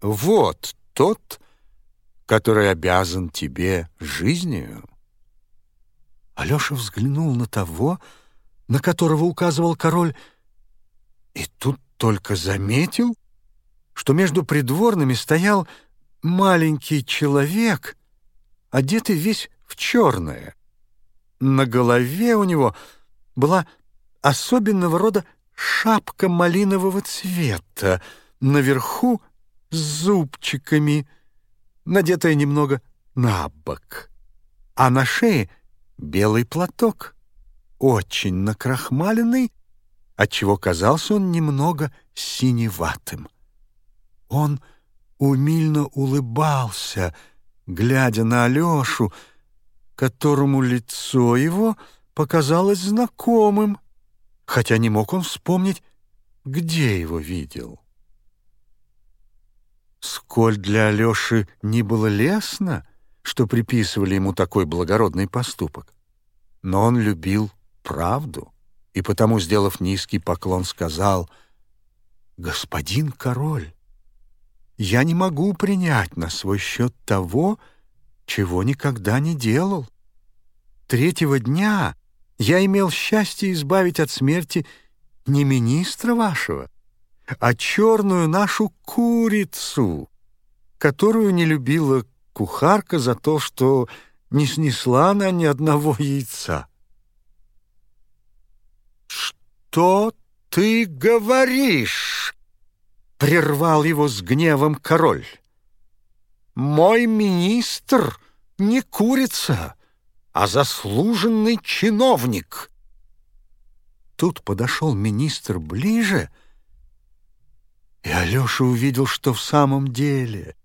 «Вот тот, который обязан тебе жизнью». Алеша взглянул на того, на которого указывал король, и тут только заметил, что между придворными стоял маленький человек, одетый весь в черное. На голове у него была особенного рода шапка малинового цвета, наверху с зубчиками, надетая немного на бок, а на шее белый платок, очень накрахмаленный, отчего казался он немного синеватым. Он умильно улыбался, глядя на Алешу, которому лицо его показалось знакомым, хотя не мог он вспомнить, где его видел. Сколь для Алеши не было лестно, что приписывали ему такой благородный поступок, но он любил правду и потому, сделав низкий поклон, сказал «Господин король, я не могу принять на свой счет того, чего никогда не делал. Третьего дня я имел счастье избавить от смерти не министра вашего, а черную нашу курицу, которую не любила кухарка за то, что не снесла она ни одного яйца. «Что ты говоришь?» — прервал его с гневом король. «Мой министр не курица, а заслуженный чиновник. Тут подошел министр ближе, и Алеша увидел, что в самом деле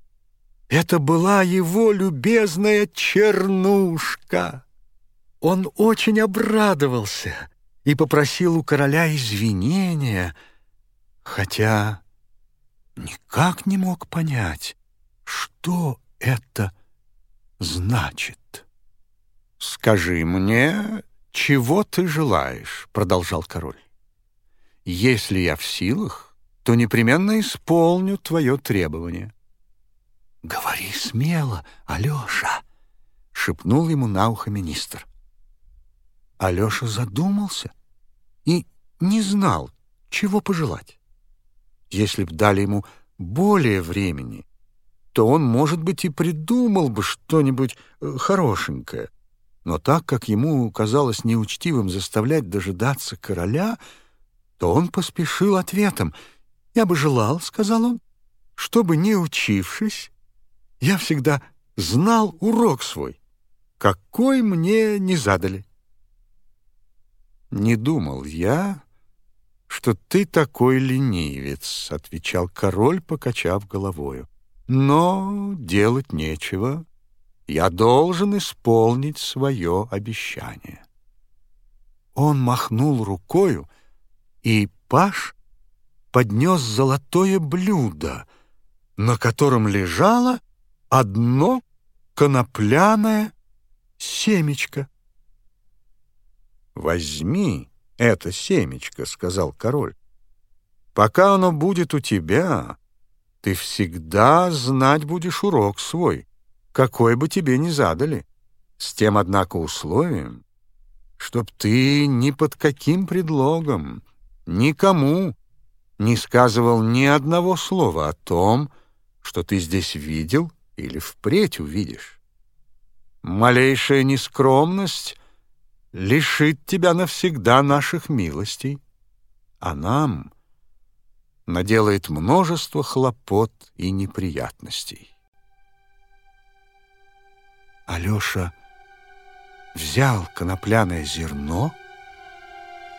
это была его любезная чернушка. Он очень обрадовался и попросил у короля извинения, хотя никак не мог понять, что это значит. «Скажи мне, чего ты желаешь?» — продолжал король. «Если я в силах, то непременно исполню твое требование». «Говори смело, Алеша!» — шепнул ему на ухо министр. Алеша задумался и не знал, чего пожелать. Если б дали ему более времени, то он, может быть, и придумал бы что-нибудь э, хорошенькое. Но так как ему казалось неучтивым заставлять дожидаться короля, то он поспешил ответом. «Я бы желал, — сказал он, — чтобы, не учившись, я всегда знал урок свой, какой мне не задали. «Не думал я, что ты такой ленивец», — отвечал король, покачав головою. «Но делать нечего. Я должен исполнить свое обещание». Он махнул рукою, и Паш поднес золотое блюдо, на котором лежало одно конопляное семечко. «Возьми это семечко», — сказал король. «Пока оно будет у тебя, ты всегда знать будешь урок свой, какой бы тебе ни задали, с тем, однако, условием, чтоб ты ни под каким предлогом никому не сказывал ни одного слова о том, что ты здесь видел или впредь увидишь. Малейшая нескромность лишит тебя навсегда наших милостей, а нам наделает множество хлопот и неприятностей. Алеша взял конопляное зерно,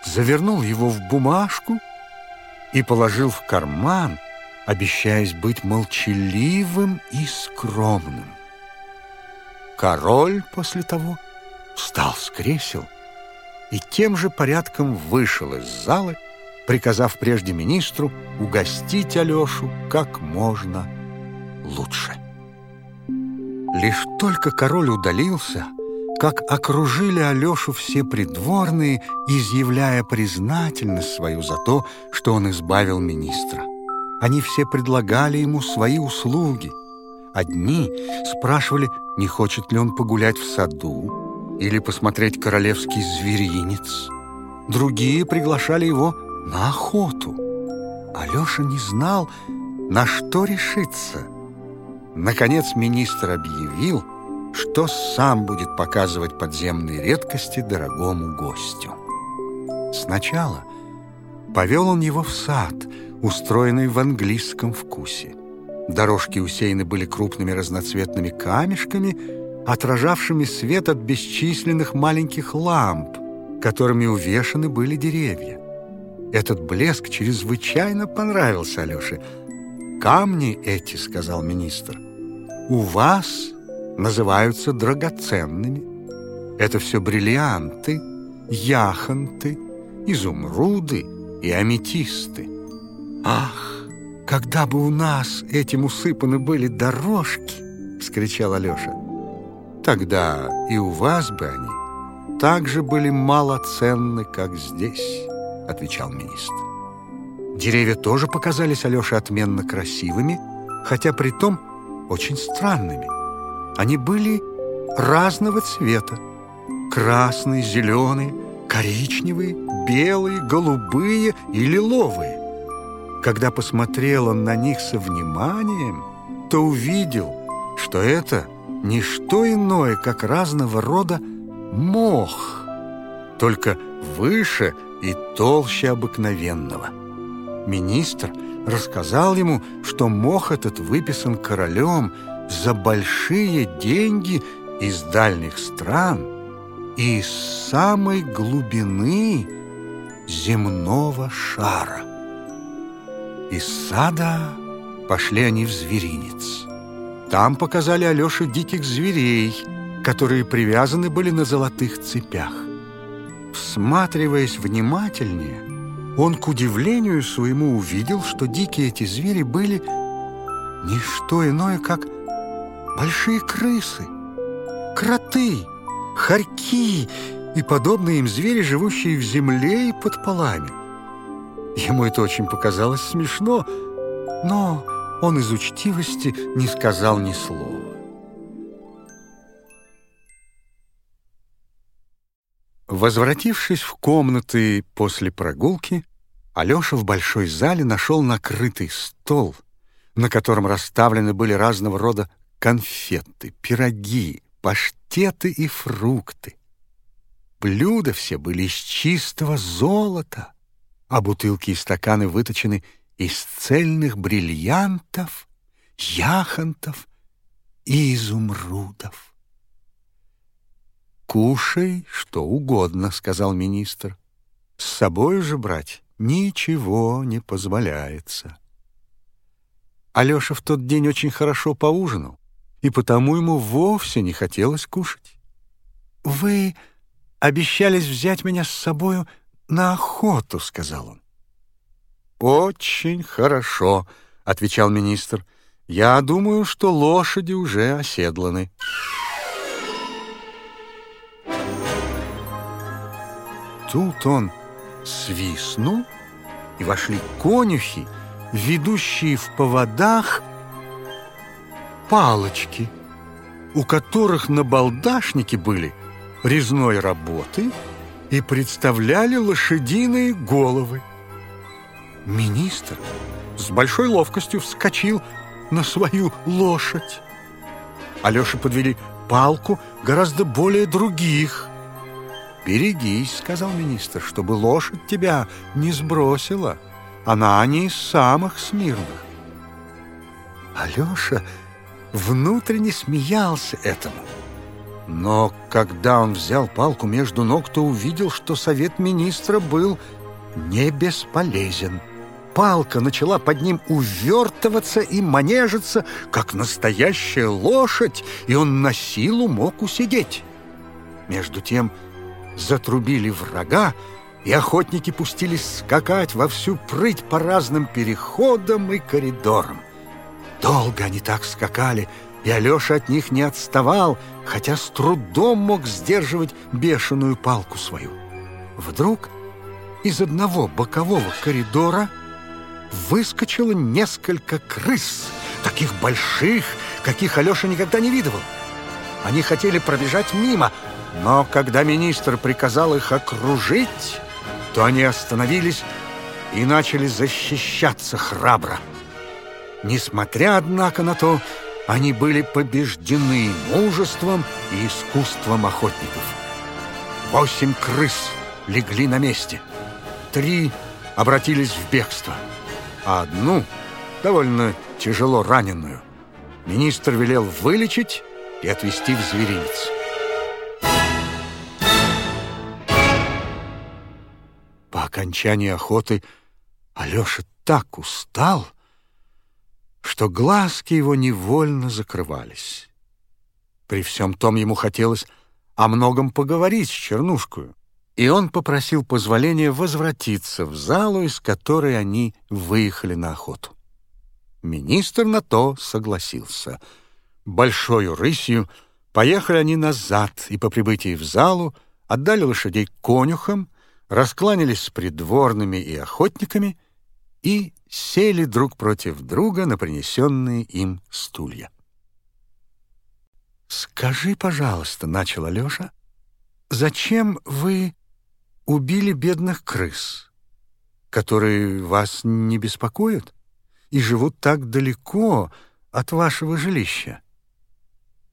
завернул его в бумажку и положил в карман, обещаясь быть молчаливым и скромным. Король после того встал с кресел и тем же порядком вышел из зала, приказав прежде министру угостить Алешу как можно лучше. Лишь только король удалился, как окружили Алешу все придворные, изъявляя признательность свою за то, что он избавил министра. Они все предлагали ему свои услуги. Одни спрашивали, не хочет ли он погулять в саду или посмотреть королевский зверинец. Другие приглашали его на охоту. Алеша не знал, на что решиться. Наконец министр объявил, что сам будет показывать подземные редкости дорогому гостю. Сначала повел он его в сад — устроенный в английском вкусе. Дорожки усеяны были крупными разноцветными камешками, отражавшими свет от бесчисленных маленьких ламп, которыми увешаны были деревья. Этот блеск чрезвычайно понравился Алёше. «Камни эти, — сказал министр, — у вас называются драгоценными. Это все бриллианты, яхонты, изумруды и аметисты. «Ах, когда бы у нас этим усыпаны были дорожки!» — вскричал Алеша. «Тогда и у вас бы они так же были малоценны, как здесь», — отвечал министр. Деревья тоже показались Алёше отменно красивыми, хотя при том очень странными. Они были разного цвета. Красные, зеленые, коричневые, белые, голубые и лиловые. Когда посмотрел он на них со вниманием, то увидел, что это не что иное, как разного рода мох, только выше и толще обыкновенного. Министр рассказал ему, что мох этот выписан королем за большие деньги из дальних стран и из самой глубины земного шара. Из сада пошли они в зверинец. Там показали Алёше диких зверей, которые привязаны были на золотых цепях. Всматриваясь внимательнее, он, к удивлению своему, увидел, что дикие эти звери были не что иное, как большие крысы, кроты, хорьки и подобные им звери, живущие в земле и под полами. Ему это очень показалось смешно, но он из учтивости не сказал ни слова. Возвратившись в комнаты после прогулки, Алеша в большой зале нашел накрытый стол, на котором расставлены были разного рода конфеты, пироги, паштеты и фрукты. Блюда все были из чистого золота, а бутылки и стаканы выточены из цельных бриллиантов, яхонтов и изумрудов. «Кушай что угодно», — сказал министр. «С собой же брать ничего не позволяется». Алеша в тот день очень хорошо поужинал, и потому ему вовсе не хотелось кушать. «Вы обещались взять меня с собою на охоту», — сказал он. «Очень хорошо», — отвечал министр. «Я думаю, что лошади уже оседланы». Тут он свистнул, и вошли конюхи, ведущие в поводах палочки, у которых на балдашнике были резной работы и представляли лошадиные головы. Министр с большой ловкостью вскочил на свою лошадь. Алёше подвели палку гораздо более других – «Берегись», — сказал министр, — «чтобы лошадь тебя не сбросила. Она не из самых смирных». Алеша внутренне смеялся этому. Но когда он взял палку между ног, то увидел, что совет министра был не бесполезен. Палка начала под ним увертываться и манежиться, как настоящая лошадь, и он на силу мог усидеть. Между тем затрубили врага, и охотники пустились скакать во всю прыть по разным переходам и коридорам. Долго они так скакали, и Алеша от них не отставал, хотя с трудом мог сдерживать бешеную палку свою. Вдруг из одного бокового коридора выскочило несколько крыс, таких больших, каких Алеша никогда не видывал. Они хотели пробежать мимо, но когда министр приказал их окружить, то они остановились и начали защищаться храбро. Несмотря, однако, на то, они были побеждены мужеством и искусством охотников. Восемь крыс легли на месте, три обратились в бегство, а одну, довольно тяжело раненую, министр велел вылечить и отвезти в зверинец. окончании охоты Алеша так устал, что глазки его невольно закрывались. При всем том ему хотелось о многом поговорить с Чернушкою, и он попросил позволения возвратиться в залу, из которой они выехали на охоту. Министр на то согласился. Большою рысью поехали они назад, и по прибытии в залу отдали лошадей конюхам, раскланялись с придворными и охотниками и сели друг против друга на принесенные им стулья. «Скажи, пожалуйста», — начал Алеша, — «зачем вы убили бедных крыс, которые вас не беспокоят и живут так далеко от вашего жилища?»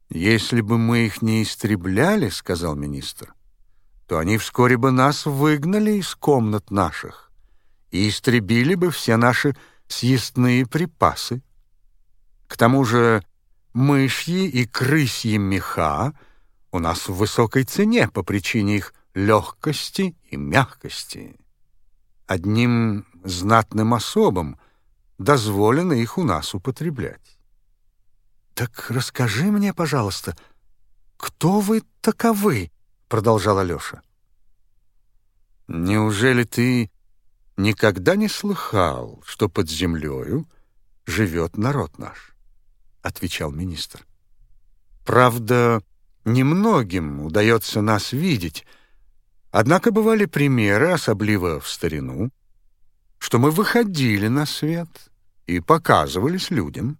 «Если бы мы их не истребляли, — сказал министр, то они вскоре бы нас выгнали из комнат наших и истребили бы все наши съестные припасы. К тому же мышьи и крысьи меха у нас в высокой цене по причине их легкости и мягкости. Одним знатным особам дозволено их у нас употреблять. «Так расскажи мне, пожалуйста, кто вы таковы?» — продолжал Алеша. «Неужели ты никогда не слыхал, что под землею живет народ наш?» — отвечал министр. «Правда, немногим удается нас видеть, однако бывали примеры, особливо в старину, что мы выходили на свет и показывались людям.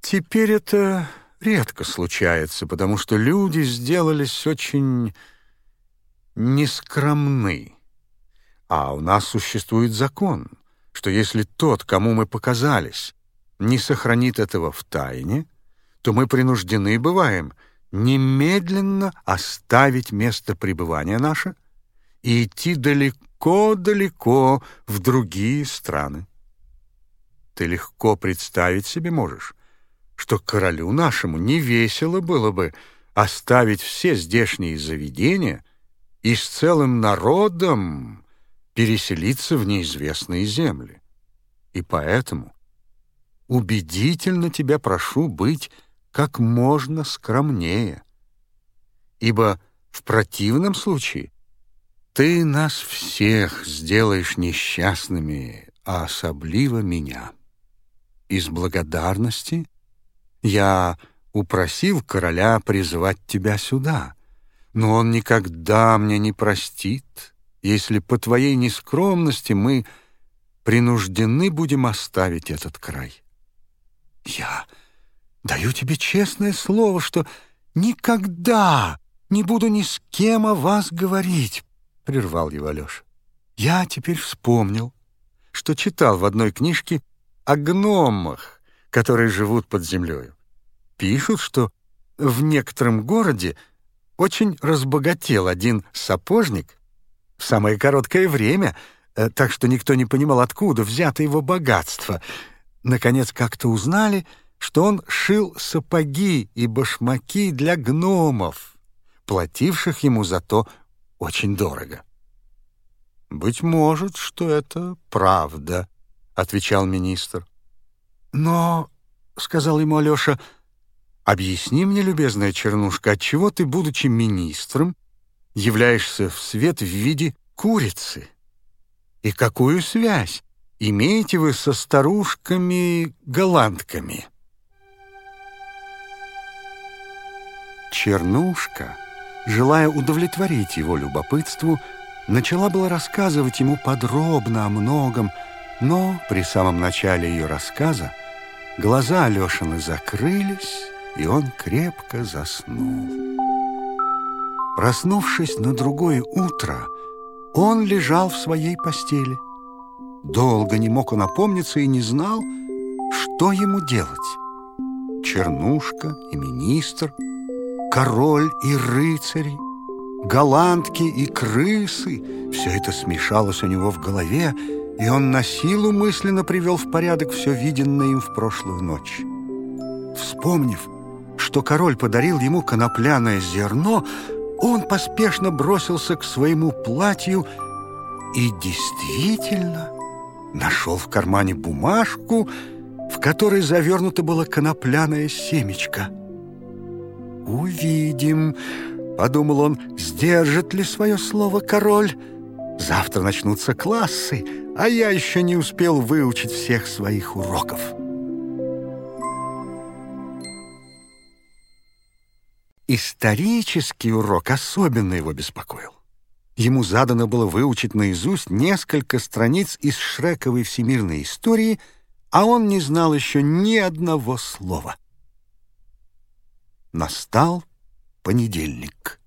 Теперь это редко случается, потому что люди сделались очень нескромны. А у нас существует закон, что если тот, кому мы показались, не сохранит этого в тайне, то мы принуждены бываем немедленно оставить место пребывания наше и идти далеко-далеко в другие страны. Ты легко представить себе можешь, что королю нашему не весело было бы оставить все здешние заведения и с целым народом переселиться в неизвестные земли. И поэтому убедительно тебя прошу быть как можно скромнее, ибо в противном случае ты нас всех сделаешь несчастными, а особливо меня. Из благодарности — я упросил короля призвать тебя сюда, но он никогда мне не простит, если по твоей нескромности мы принуждены будем оставить этот край. Я даю тебе честное слово, что никогда не буду ни с кем о вас говорить, — прервал его Алеша. Я теперь вспомнил, что читал в одной книжке о гномах, которые живут под землей. Пишут, что в некотором городе очень разбогател один сапожник в самое короткое время, э, так что никто не понимал, откуда взято его богатство. Наконец как-то узнали, что он шил сапоги и башмаки для гномов, плативших ему за то очень дорого. «Быть может, что это правда», — отвечал министр. «Но, — сказал ему Алеша, — объясни мне, любезная чернушка, отчего ты, будучи министром, являешься в свет в виде курицы? И какую связь имеете вы со старушками-голландками?» Чернушка, желая удовлетворить его любопытству, начала было рассказывать ему подробно о многом, но при самом начале ее рассказа Глаза Алешины закрылись, и он крепко заснул. Проснувшись на другое утро, он лежал в своей постели. Долго не мог он опомниться и не знал, что ему делать. Чернушка и министр, король и рыцари, голландки и крысы — все это смешалось у него в голове, и он на силу мысленно привел в порядок все виденное им в прошлую ночь. Вспомнив, что король подарил ему конопляное зерно, он поспешно бросился к своему платью и действительно нашел в кармане бумажку, в которой завернуто было конопляное семечко. «Увидим», — подумал он, — «сдержит ли свое слово король? Завтра начнутся классы, а я еще не успел выучить всех своих уроков. Исторический урок особенно его беспокоил. Ему задано было выучить наизусть несколько страниц из Шрековой всемирной истории, а он не знал еще ни одного слова. Настал понедельник.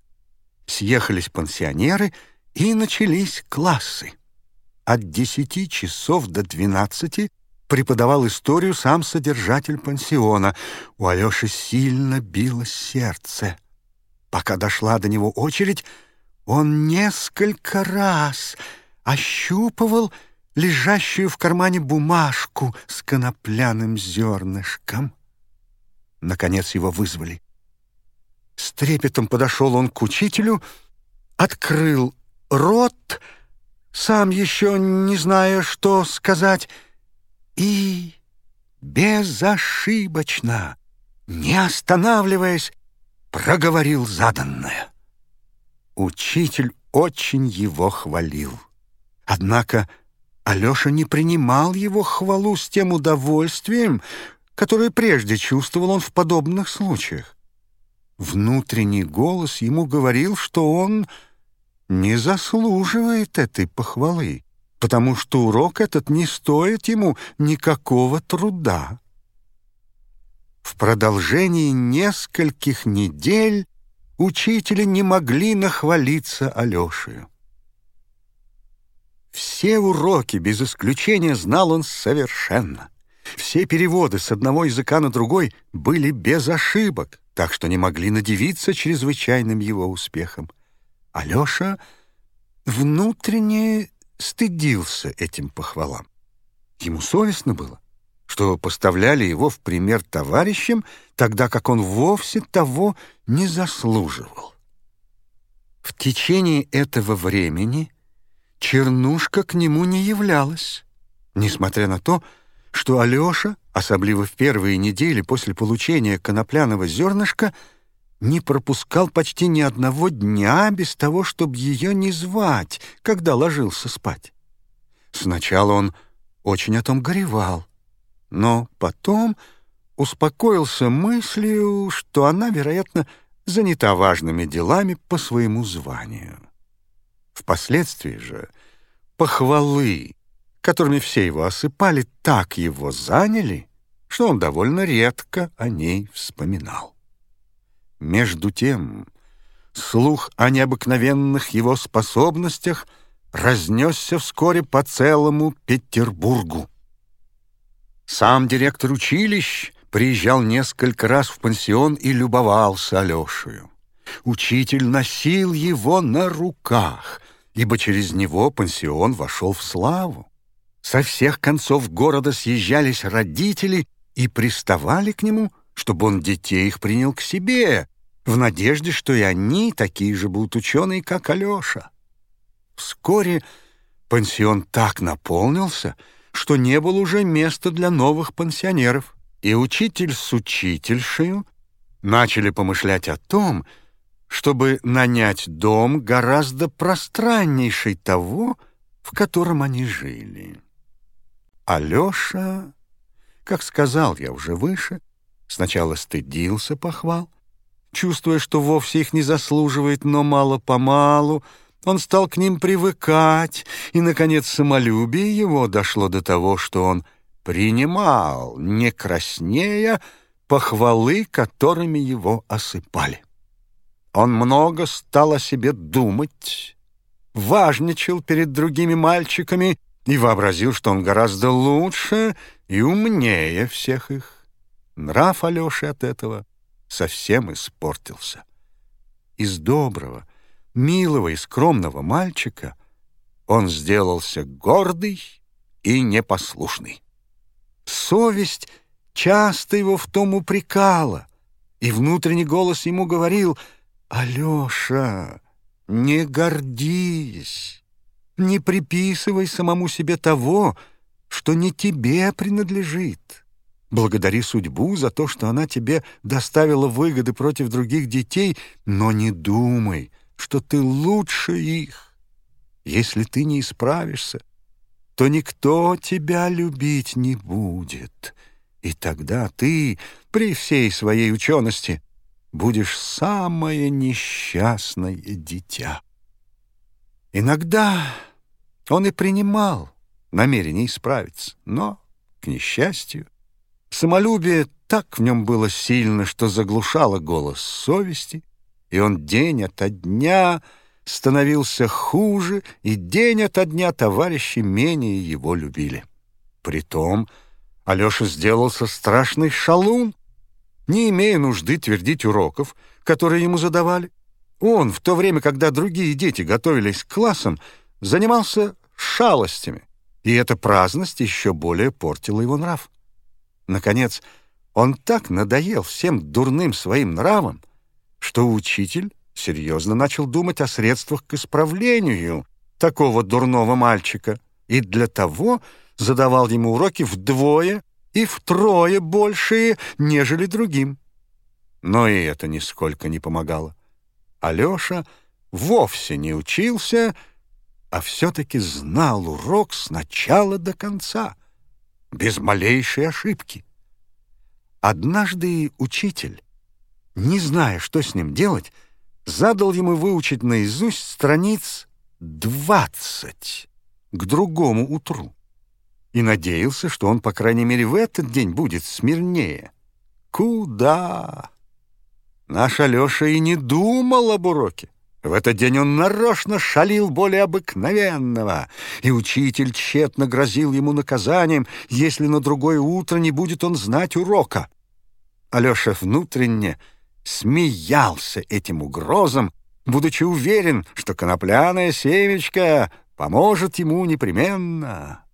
Съехались пансионеры, и начались классы. От десяти часов до двенадцати преподавал историю сам содержатель пансиона. У Алеши сильно билось сердце. Пока дошла до него очередь, он несколько раз ощупывал лежащую в кармане бумажку с конопляным зернышком. Наконец его вызвали. С трепетом подошел он к учителю, открыл рот, сам еще не зная, что сказать, и безошибочно, не останавливаясь, проговорил заданное. Учитель очень его хвалил. Однако Алеша не принимал его хвалу с тем удовольствием, которое прежде чувствовал он в подобных случаях. Внутренний голос ему говорил, что он не заслуживает этой похвалы, потому что урок этот не стоит ему никакого труда. В продолжении нескольких недель учителя не могли нахвалиться Алешею. Все уроки, без исключения, знал он совершенно. Все переводы с одного языка на другой были без ошибок, так что не могли надевиться чрезвычайным его успехом. Алеша внутренне стыдился этим похвалам. Ему совестно было, что поставляли его в пример товарищам, тогда как он вовсе того не заслуживал. В течение этого времени Чернушка к нему не являлась, несмотря на то, что Алеша, особливо в первые недели после получения конопляного зернышка, не пропускал почти ни одного дня без того, чтобы ее не звать, когда ложился спать. Сначала он очень о том горевал, но потом успокоился мыслью, что она, вероятно, занята важными делами по своему званию. Впоследствии же похвалы которыми все его осыпали, так его заняли, что он довольно редко о ней вспоминал. Между тем, слух о необыкновенных его способностях разнесся вскоре по целому Петербургу. Сам директор училищ приезжал несколько раз в пансион и любовался Алешею. Учитель носил его на руках, ибо через него пансион вошел в славу. Со всех концов города съезжались родители и приставали к нему, чтобы он детей их принял к себе, в надежде, что и они такие же будут ученые, как Алеша. Вскоре пансион так наполнился, что не было уже места для новых пансионеров, и учитель с учительшею начали помышлять о том, чтобы нанять дом гораздо пространнейший того, в котором они жили. Алеша, как сказал я уже выше, сначала стыдился похвал, чувствуя, что вовсе их не заслуживает, но мало-помалу он стал к ним привыкать, и, наконец, самолюбие его дошло до того, что он принимал, не краснея, похвалы, которыми его осыпали. Он много стал о себе думать, важничал перед другими мальчиками и вообразил, что он гораздо лучше и умнее всех их. Нрав Алёши от этого совсем испортился. Из доброго, милого и скромного мальчика он сделался гордый и непослушный. Совесть часто его в том упрекала, и внутренний голос ему говорил «Алёша, не гордись». Не приписывай самому себе того, что не тебе принадлежит. Благодари судьбу за то, что она тебе доставила выгоды против других детей, но не думай, что ты лучше их. Если ты не исправишься, то никто тебя любить не будет. И тогда ты, при всей своей учености, будешь самое несчастное дитя. Иногда он и принимал намерение исправиться, но, к несчастью, самолюбие так в нем было сильно, что заглушало голос совести, и он день ото дня становился хуже, и день ото дня товарищи менее его любили. Притом Алеша сделался страшный шалун, не имея нужды твердить уроков, которые ему задавали, он, в то время, когда другие дети готовились к классам, занимался шалостями, и эта праздность еще более портила его нрав. Наконец, Он так надоел всем дурным своим нравом, что учитель серьезно начал думать о средствах к исправлению такого дурного мальчика и для того задавал ему уроки вдвое и втрое большие, нежели другим. Но и это нисколько не помогало. Алеша вовсе не учился, а все-таки знал урок с начала до конца, без малейшей ошибки. Однажды учитель, не зная, что с ним делать, задал ему выучить наизусть страниц двадцать к другому утру и надеялся, что он, по крайней мере, в этот день будет смирнее. Куда? Наш Алеша и не думал об уроке. В этот день он нарочно шалил более обыкновенного, и учитель тщетно грозил ему наказанием, если на другое утро не будет он знать урока. Алеша внутренне смеялся этим угрозам, будучи уверен, что конопляная семечка поможет ему непременно.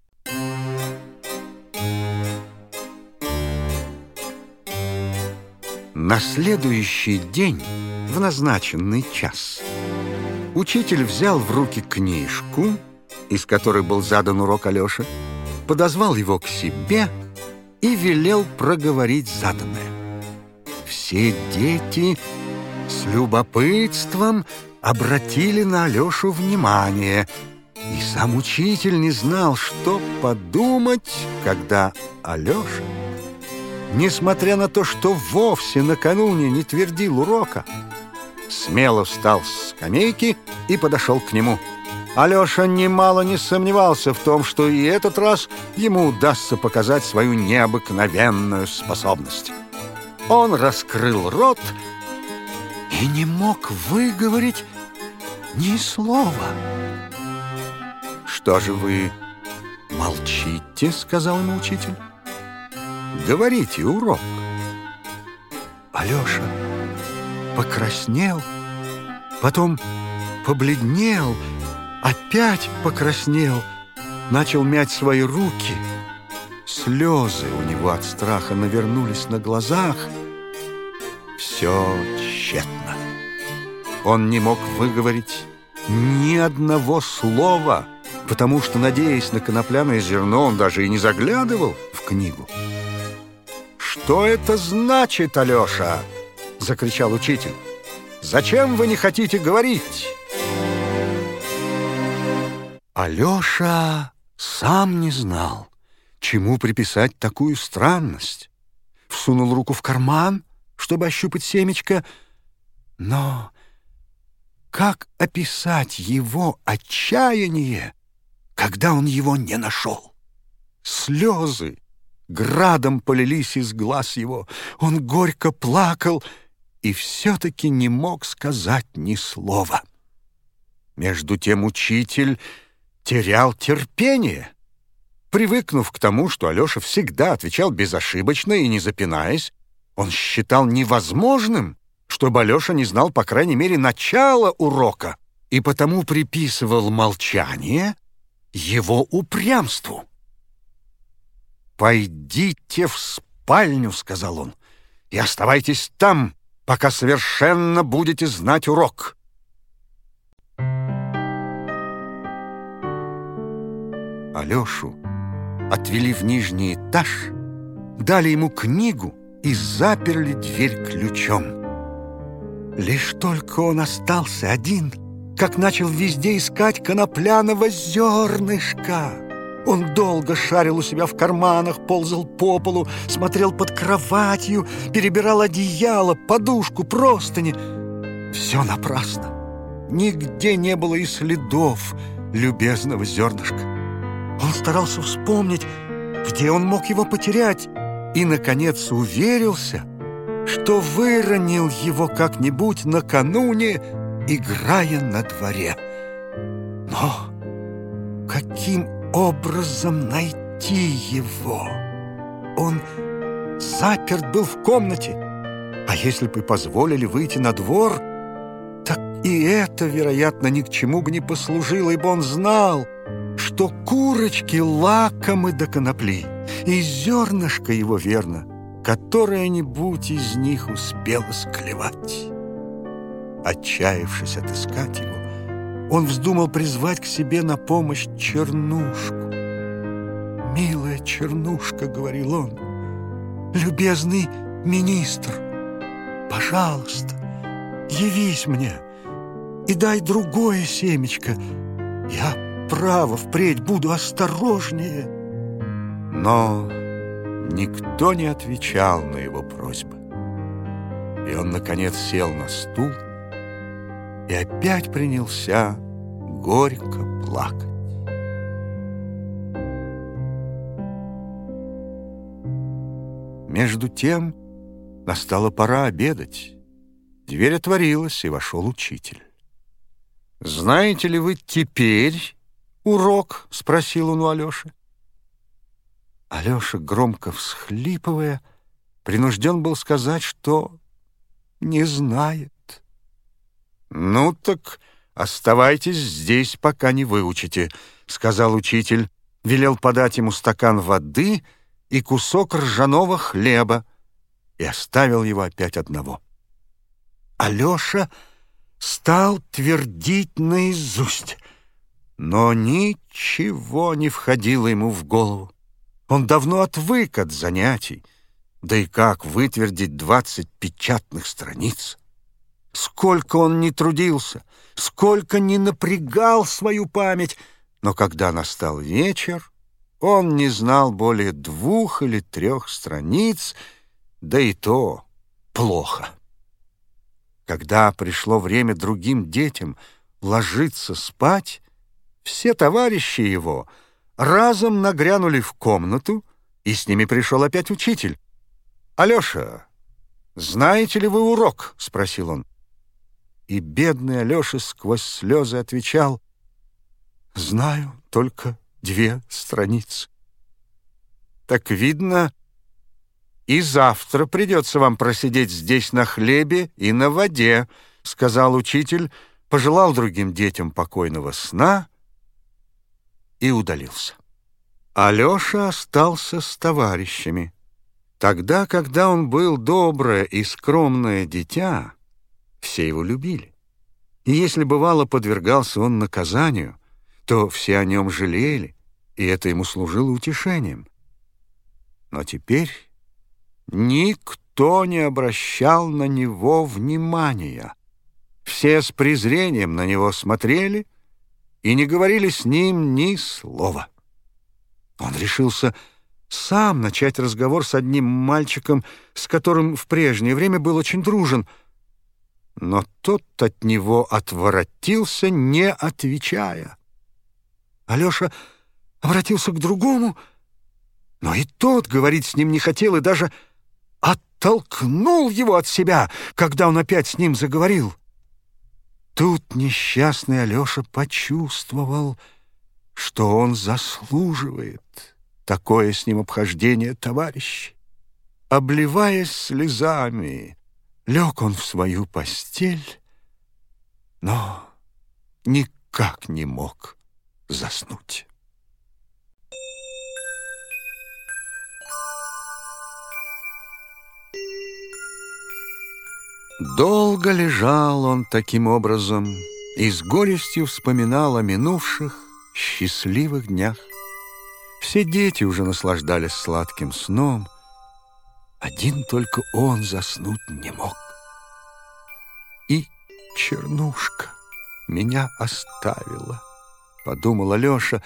На следующий день, в назначенный час, учитель взял в руки книжку, из которой был задан урок Алёше, подозвал его к себе и велел проговорить заданное. Все дети с любопытством обратили на Алёшу внимание, и сам учитель не знал, что подумать, когда Алёша несмотря на то, что вовсе накануне не твердил урока, смело встал с скамейки и подошел к нему. Алеша немало не сомневался в том, что и этот раз ему удастся показать свою необыкновенную способность. Он раскрыл рот и не мог выговорить ни слова. «Что же вы молчите?» — сказал ему учитель. Говорите урок. Алеша покраснел, потом побледнел, опять покраснел, начал мять свои руки. Слезы у него от страха навернулись на глазах. Все тщетно. Он не мог выговорить ни одного слова, потому что, надеясь на конопляное зерно, он даже и не заглядывал в книгу. «Что это значит, Алеша?» — закричал учитель. «Зачем вы не хотите говорить?» Алеша сам не знал, чему приписать такую странность. Всунул руку в карман, чтобы ощупать семечко, но как описать его отчаяние, когда он его не нашел? Слезы градом полились из глаз его. Он горько плакал и все-таки не мог сказать ни слова. Между тем учитель терял терпение. Привыкнув к тому, что Алеша всегда отвечал безошибочно и не запинаясь, он считал невозможным, чтобы Алеша не знал, по крайней мере, начала урока, и потому приписывал молчание его упрямству. «Пойдите в спальню», — сказал он, — «и оставайтесь там, пока совершенно будете знать урок». Алешу отвели в нижний этаж, дали ему книгу и заперли дверь ключом. Лишь только он остался один, как начал везде искать конопляного зернышка. Он долго шарил у себя в карманах, ползал по полу, смотрел под кроватью, перебирал одеяло, подушку, простыни. Все напрасно. Нигде не было и следов любезного зернышка. Он старался вспомнить, где он мог его потерять, и, наконец, уверился, что выронил его как-нибудь накануне, играя на дворе. Но каким образом найти его. Он заперт был в комнате, а если бы позволили выйти на двор, так и это, вероятно, ни к чему бы не послужило, ибо он знал, что курочки лакомы до конопли, и зернышко его, верно, которая-нибудь из них успела склевать. Отчаявшись отыскать его, он вздумал призвать к себе на помощь чернушку. «Милая чернушка», — говорил он, — «любезный министр, пожалуйста, явись мне и дай другое семечко. Я, право, впредь буду осторожнее». Но никто не отвечал на его просьбы. И он, наконец, сел на стул и опять принялся горько плакать. Между тем настала пора обедать. Дверь отворилась, и вошел учитель. «Знаете ли вы теперь урок?» — спросил он у Алеши. Алеша, громко всхлипывая, принужден был сказать, что не знает. «Ну так оставайтесь здесь, пока не выучите», — сказал учитель, велел подать ему стакан воды — и кусок ржаного хлеба и оставил его опять одного. Алеша стал твердить наизусть, но ничего не входило ему в голову. Он давно отвык от занятий, да и как вытвердить двадцать печатных страниц? Сколько он не трудился, сколько не напрягал свою память, но когда настал вечер, он не знал более двух или трех страниц, да и то плохо. Когда пришло время другим детям ложиться спать, все товарищи его разом нагрянули в комнату, и с ними пришел опять учитель. «Алеша, знаете ли вы урок?» — спросил он. И бедный Алеша сквозь слезы отвечал, «Знаю только две страницы. Так видно, и завтра придется вам просидеть здесь на хлебе и на воде, сказал учитель, пожелал другим детям покойного сна и удалился. Алеша остался с товарищами. Тогда, когда он был доброе и скромное дитя, все его любили. И если бывало подвергался он наказанию, то все о нем жалели, и это ему служило утешением. Но теперь никто не обращал на него внимания. Все с презрением на него смотрели и не говорили с ним ни слова. Он решился сам начать разговор с одним мальчиком, с которым в прежнее время был очень дружен, но тот от него отворотился, не отвечая. Алеша обратился к другому, но и тот говорить с ним не хотел и даже оттолкнул его от себя, когда он опять с ним заговорил. Тут несчастный Алеша почувствовал, что он заслуживает такое с ним обхождение товарищей. Обливаясь слезами, лег он в свою постель, но никак не мог заснуть. Долго лежал он таким образом и с горестью вспоминал о минувших счастливых днях. Все дети уже наслаждались сладким сном, один только он заснуть не мог. Чернушка меня оставила. — подумал Алеша,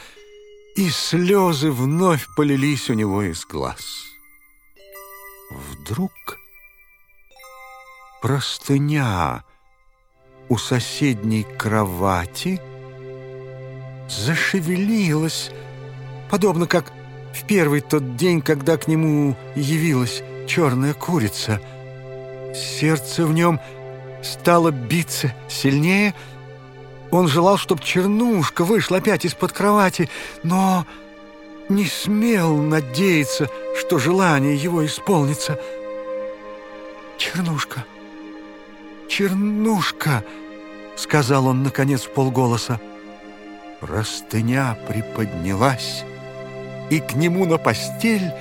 и слезы вновь полились у него из глаз. Вдруг простыня у соседней кровати зашевелилась, подобно как в первый тот день, когда к нему явилась черная курица. Сердце в нем стало биться сильнее — он желал, чтобы Чернушка вышла опять из-под кровати, но не смел надеяться, что желание его исполнится. «Чернушка! Чернушка!» — сказал он, наконец, в полголоса. Простыня приподнялась, и к нему на постель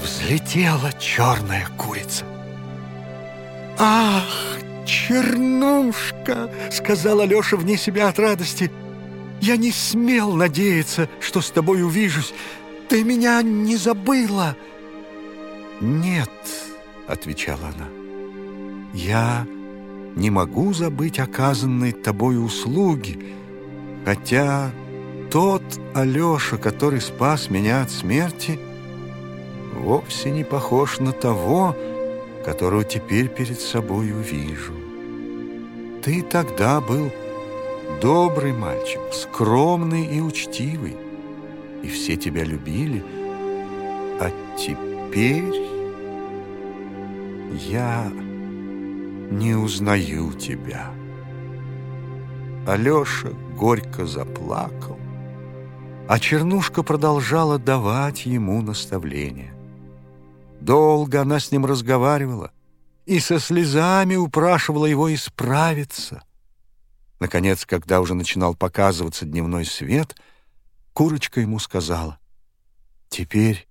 взлетела черная курица. «Ах, чернушка!» — сказала Леша вне себя от радости. «Я не смел надеяться, что с тобой увижусь. Ты меня не забыла!» «Нет», — отвечала она, — «я не могу забыть оказанной тобой услуги, хотя тот Алеша, который спас меня от смерти, вовсе не похож на того, которого теперь перед собой увижу. Ты тогда был добрый мальчик, скромный и учтивый, и все тебя любили, а теперь я не узнаю тебя». Алеша горько заплакал, а Чернушка продолжала давать ему наставления. Долго она с ним разговаривала и со слезами упрашивала его исправиться. Наконец, когда уже начинал показываться дневной свет, курочка ему сказала, «Теперь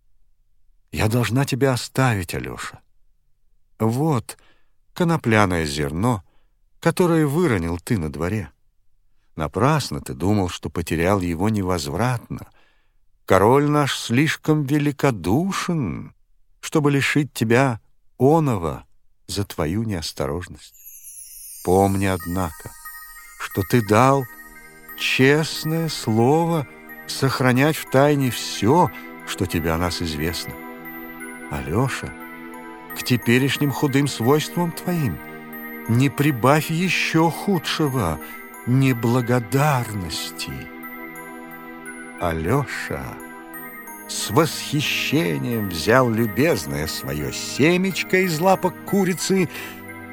я должна тебя оставить, Алеша. Вот конопляное зерно, которое выронил ты на дворе». Напрасно ты думал, что потерял его невозвратно. Король наш слишком великодушен, чтобы лишить тебя оного за твою неосторожность. Помни, однако, что ты дал честное слово сохранять в тайне все, что тебе о нас известно. Алеша, к теперешним худым свойствам твоим не прибавь еще худшего — неблагодарности. Алеша с восхищением взял любезное свое семечко из лапок курицы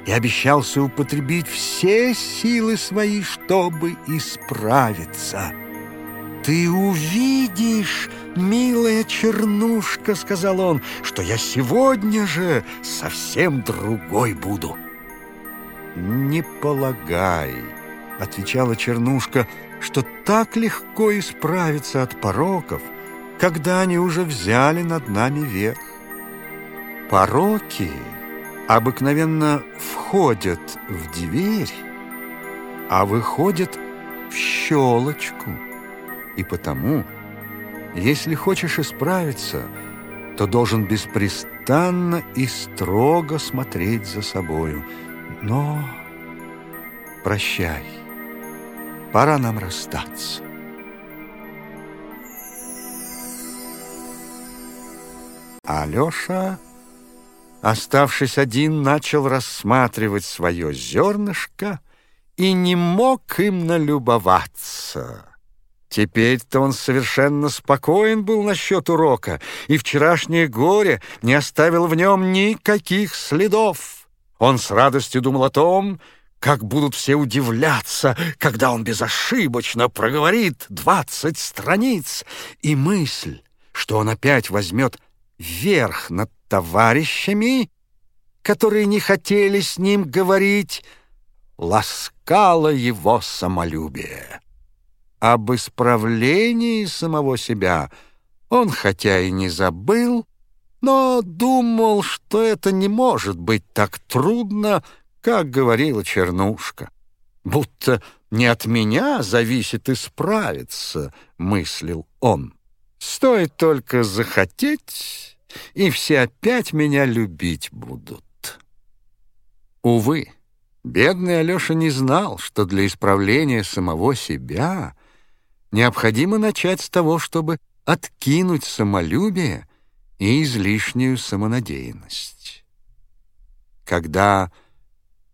и обещался употребить все силы свои, чтобы исправиться. «Ты увидишь, милая чернушка, — сказал он, — что я сегодня же совсем другой буду». «Не полагай», — отвечала Чернушка, что так легко исправиться от пороков, когда они уже взяли над нами верх. Пороки обыкновенно входят в дверь, а выходят в щелочку. И потому, если хочешь исправиться, то должен беспрестанно и строго смотреть за собою. Но прощай пора нам расстаться. Алеша, оставшись один, начал рассматривать свое зернышко и не мог им налюбоваться. Теперь-то он совершенно спокоен был насчет урока, и вчерашнее горе не оставил в нем никаких следов. Он с радостью думал о том, как будут все удивляться, когда он безошибочно проговорит двадцать страниц, и мысль, что он опять возьмет верх над товарищами, которые не хотели с ним говорить, ласкала его самолюбие. Об исправлении самого себя он хотя и не забыл, но думал, что это не может быть так трудно, как говорила Чернушка. Будто не от меня зависит исправиться, мыслил он. Стоит только захотеть, и все опять меня любить будут. Увы, бедный Алеша не знал, что для исправления самого себя необходимо начать с того, чтобы откинуть самолюбие и излишнюю самонадеянность. Когда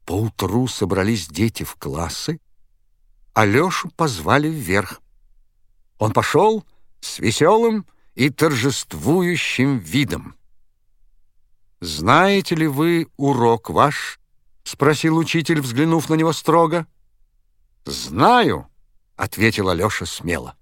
Поутру собрались дети в классы, Алешу позвали вверх. Он пошел с веселым и торжествующим видом. «Знаете ли вы урок ваш?» — спросил учитель, взглянув на него строго. «Знаю», — ответил Алеша смело.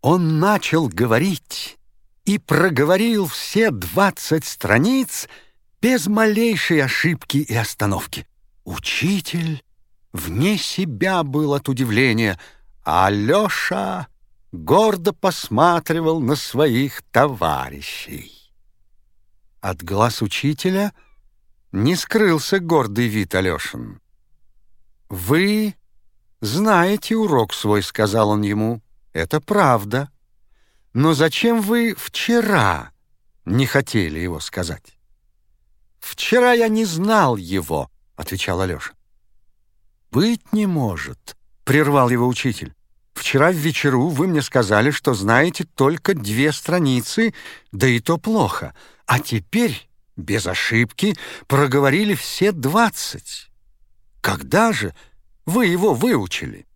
Он начал говорить и проговорил все двадцать страниц — без малейшей ошибки и остановки. Учитель вне себя был от удивления, а Алеша гордо посматривал на своих товарищей. От глаз учителя не скрылся гордый вид Алешин. «Вы знаете урок свой», — сказал он ему. «Это правда. Но зачем вы вчера не хотели его сказать?» «Вчера я не знал его», — отвечал Алеша. «Быть не может», — прервал его учитель. «Вчера в вечеру вы мне сказали, что знаете только две страницы, да и то плохо, а теперь, без ошибки, проговорили все двадцать. Когда же вы его выучили?»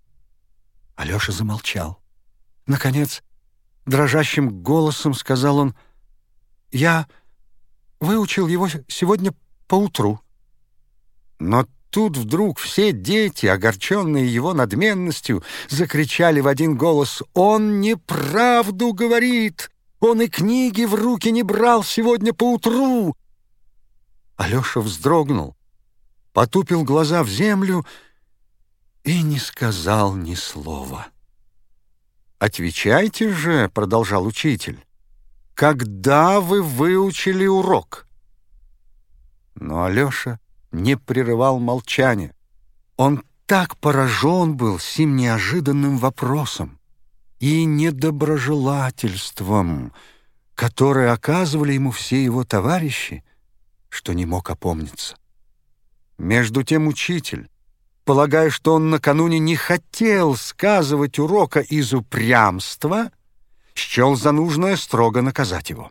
Алеша замолчал. Наконец, дрожащим голосом сказал он, «Я выучил его сегодня поутру». Но тут вдруг все дети, огорченные его надменностью, закричали в один голос «Он неправду говорит! Он и книги в руки не брал сегодня поутру!» Алеша вздрогнул, потупил глаза в землю и не сказал ни слова. «Отвечайте же», — продолжал учитель, — «когда вы выучили урок?» Но Алеша не прерывал молчания. Он так поражен был сим неожиданным вопросом и недоброжелательством, которое оказывали ему все его товарищи, что не мог опомниться. Между тем учитель, полагая, что он накануне не хотел сказывать урока из упрямства, счел за нужное строго наказать его.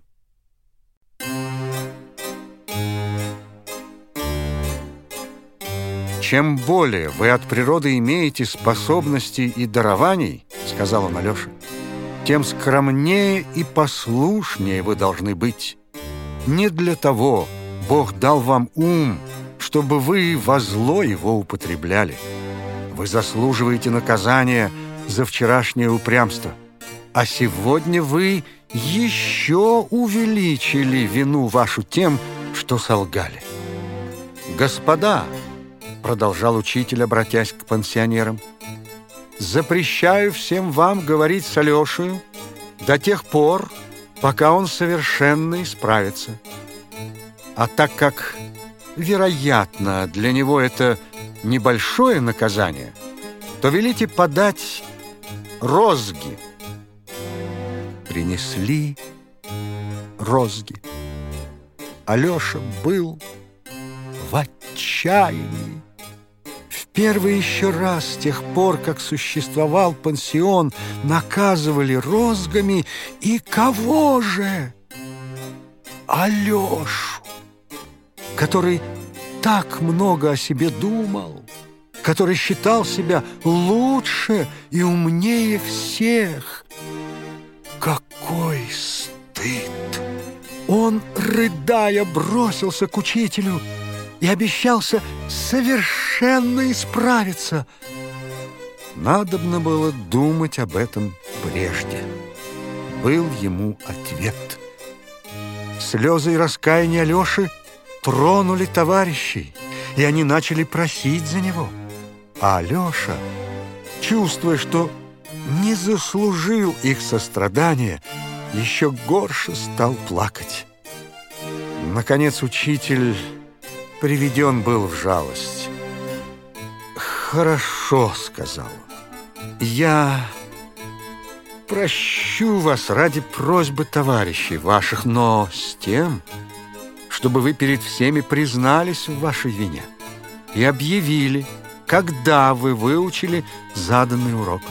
«Чем более вы от природы имеете способностей и дарований, — сказал он Алёше, — тем скромнее и послушнее вы должны быть. Не для того Бог дал вам ум, чтобы вы во зло его употребляли. Вы заслуживаете наказания за вчерашнее упрямство, а сегодня вы еще увеличили вину вашу тем, что солгали. Господа, продолжал учитель, обратясь к пансионерам, запрещаю всем вам говорить с Алешей до тех пор, пока он совершенно исправится. А так как, вероятно, для него это небольшое наказание, то велите подать розги. Принесли розги. Алеша был в отчаянии. Первый еще раз с тех пор, как существовал пансион, наказывали розгами. И кого же? Алешу, который так много о себе думал, который считал себя лучше и умнее всех. Какой стыд! Он, рыдая, бросился к учителю – и обещался совершенно исправиться. Надобно было думать об этом прежде. Был ему ответ. Слезы и раскаяние Алеши тронули товарищей, и они начали просить за него. А Алеша, чувствуя, что не заслужил их сострадания, еще горше стал плакать. Наконец учитель приведен был в жалость. «Хорошо», — сказал он, — «я прощу вас ради просьбы товарищей ваших, но с тем, чтобы вы перед всеми признались в вашей вине и объявили, когда вы выучили заданный урок».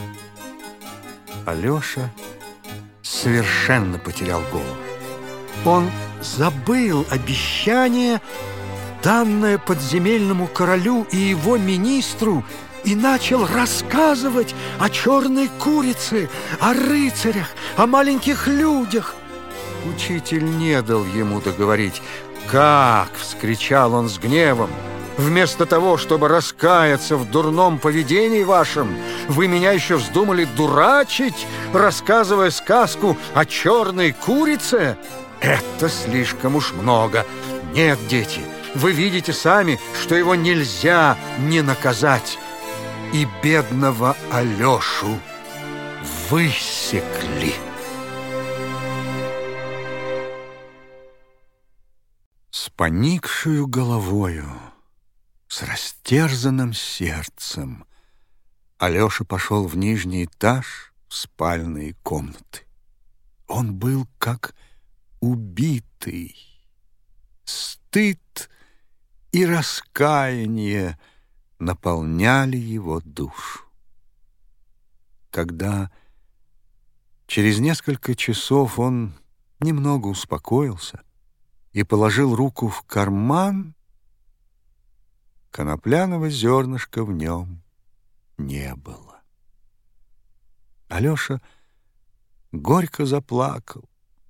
Алеша совершенно потерял голову. Он забыл обещание данное подземельному королю и его министру, и начал рассказывать о черной курице, о рыцарях, о маленьких людях. Учитель не дал ему договорить. «Как!» — вскричал он с гневом. «Вместо того, чтобы раскаяться в дурном поведении вашем, вы меня еще вздумали дурачить, рассказывая сказку о черной курице? Это слишком уж много. Нет, дети!» Вы видите сами, что его нельзя не наказать. И бедного Алешу высекли. поникшую головою, с растерзанным сердцем, Алеша пошел в нижний этаж в спальные комнаты. Он был как убитый. Стыд и раскаяние наполняли его душу. Когда через несколько часов он немного успокоился и положил руку в карман, конопляного зернышка в нем не было. Алеша горько заплакал,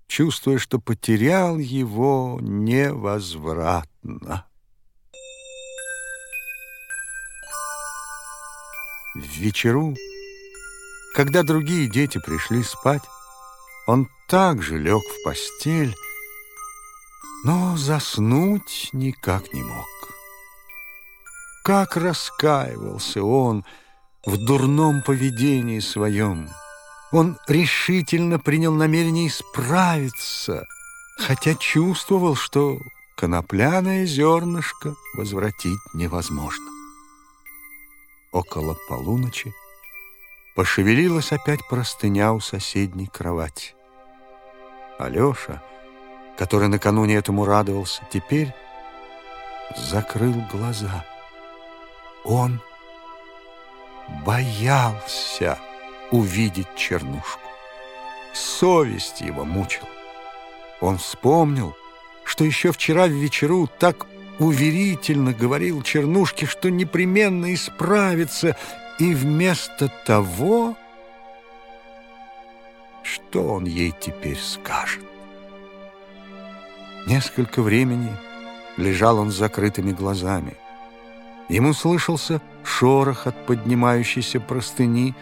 чувствуя, что потерял его невозвратно. В вечеру, когда другие дети пришли спать, он также лег в постель, но заснуть никак не мог. Как раскаивался он в дурном поведении своем. Он решительно принял намерение исправиться, хотя чувствовал, что конопляное зернышко возвратить невозможно. Около полуночи пошевелилась опять простыня у соседней кровати. Алеша, который накануне этому радовался, теперь закрыл глаза. Он боялся увидеть чернушку. Совесть его мучила. Он вспомнил, что еще вчера в вечеру так уверительно говорил Чернушке, что непременно исправится, и вместо того, что он ей теперь скажет. Несколько времени лежал он с закрытыми глазами. Ему слышался шорох от поднимающейся простыни.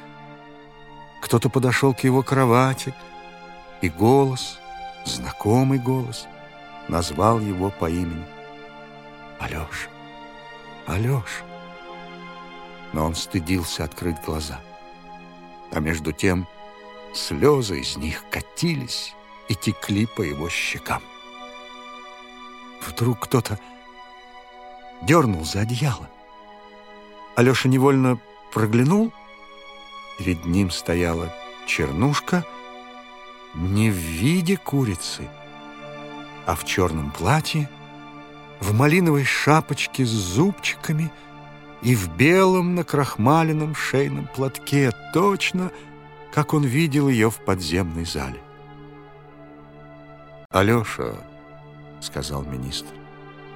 Кто-то подошел к его кровати, и голос, знакомый голос, назвал его по имени. Алеша, Алеша. Но он стыдился открыть глаза. А между тем слезы из них катились и текли по его щекам. Вдруг кто-то дернул за одеяло. Алеша невольно проглянул. Перед ним стояла чернушка не в виде курицы, а в черном платье в малиновой шапочке с зубчиками и в белом накрахмаленном шейном платке, точно, как он видел ее в подземной зале. «Алеша», — сказал министр,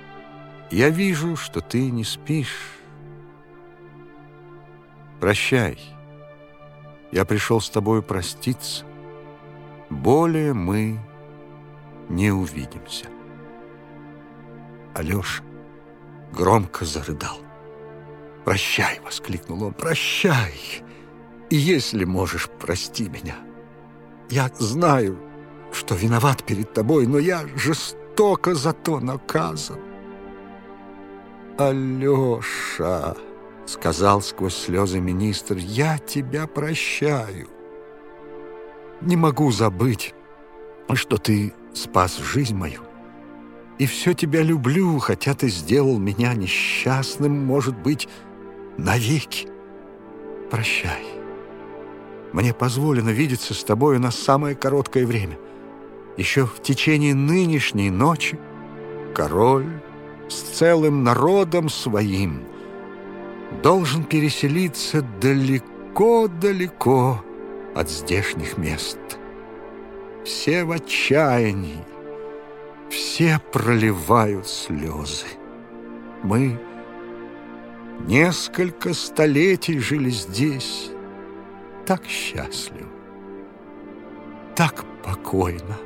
— «я вижу, что ты не спишь. Прощай, я пришел с тобой проститься. Более мы не увидимся». Алеша громко зарыдал. «Прощай!» — воскликнул он. «Прощай! Если можешь, прости меня. Я знаю, что виноват перед тобой, но я жестоко за то наказан». «Алеша!» — сказал сквозь слезы министр. «Я тебя прощаю. Не могу забыть, что ты спас жизнь мою и все тебя люблю, хотя ты сделал меня несчастным, может быть, навеки. Прощай. Мне позволено видеться с тобою на самое короткое время. Еще в течение нынешней ночи король с целым народом своим должен переселиться далеко-далеко от здешних мест. Все в отчаянии, все проливают слезы. Мы несколько столетий жили здесь, так счастливо, так покойно.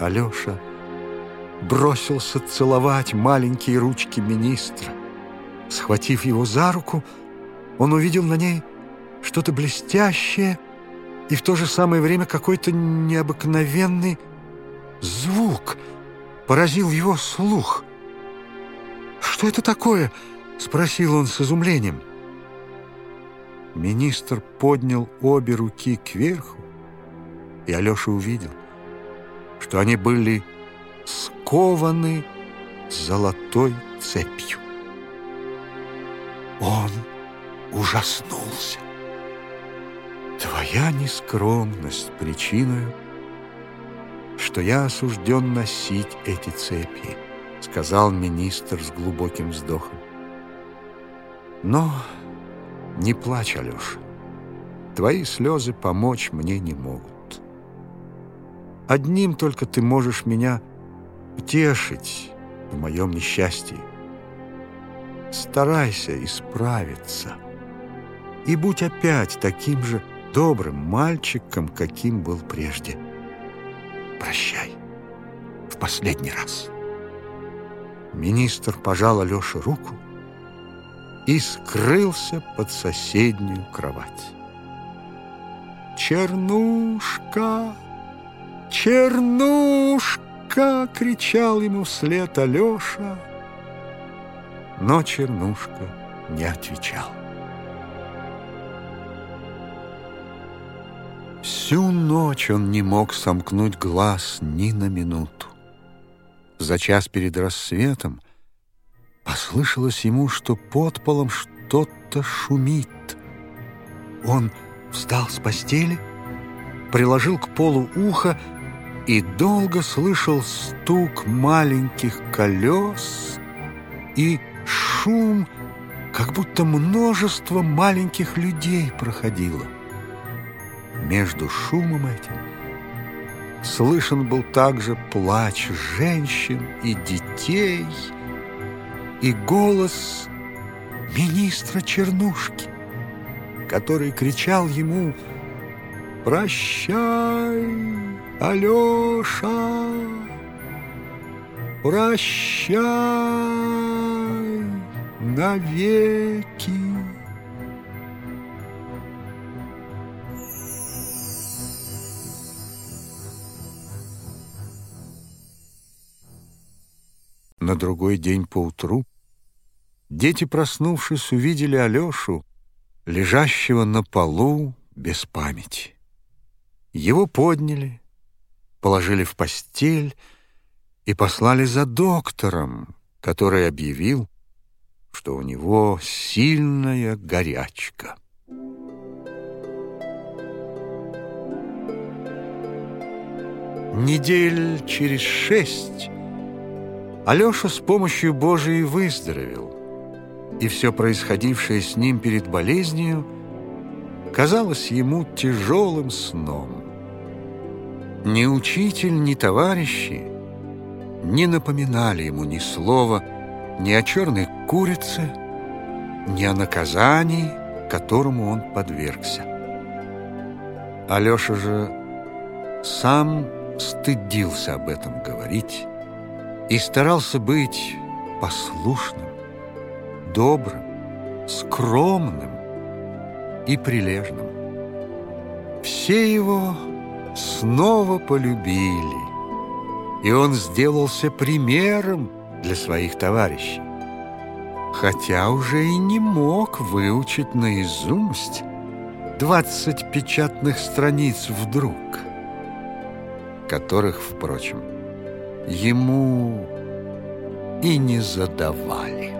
Алеша бросился целовать маленькие ручки министра. Схватив его за руку, он увидел на ней что-то блестящее и в то же самое время какой-то необыкновенный звук поразил его слух. «Что это такое?» — спросил он с изумлением. Министр поднял обе руки кверху И Алеша увидел, что они были скованы золотой цепью. Он ужаснулся. Твоя нескромность причиною, что я осужден носить эти цепи, сказал министр с глубоким вздохом. Но не плачь, Алеша. Твои слезы помочь мне не могут. Одним только ты можешь меня утешить в моем несчастье. Старайся исправиться и будь опять таким же добрым мальчиком, каким был прежде. Прощай в последний раз. Министр пожал Алёше руку и скрылся под соседнюю кровать. «Чернушка! Чернушка!» — кричал ему вслед Алеша. Но Чернушка не отвечал. Всю ночь он не мог сомкнуть глаз ни на минуту. За час перед рассветом послышалось ему, что под полом что-то шумит. Он встал с постели, приложил к полу ухо и долго слышал стук маленьких колес и шум, как будто множество маленьких людей проходило. Между шумом этим слышен был также плач женщин и детей и голос министра Чернушки который кричал ему «Прощай, Алеша! Прощай навеки!» Другой день поутру дети, проснувшись, увидели Алешу, лежащего на полу без памяти. Его подняли, положили в постель и послали за доктором, который объявил, что у него сильная горячка. Недель через шесть Алеша с помощью Божией выздоровел и все происходившее с ним перед болезнью казалось ему тяжелым сном. Ни учитель, ни товарищи не напоминали ему ни слова ни о черной курице, ни о наказании, которому он подвергся. Алеша же сам стыдился об этом говорить и старался быть послушным добрым, скромным и прилежным. Все его снова полюбили, и он сделался примером для своих товарищей. Хотя уже и не мог выучить наизусть двадцать печатных страниц вдруг, которых, впрочем, ему и не задавали.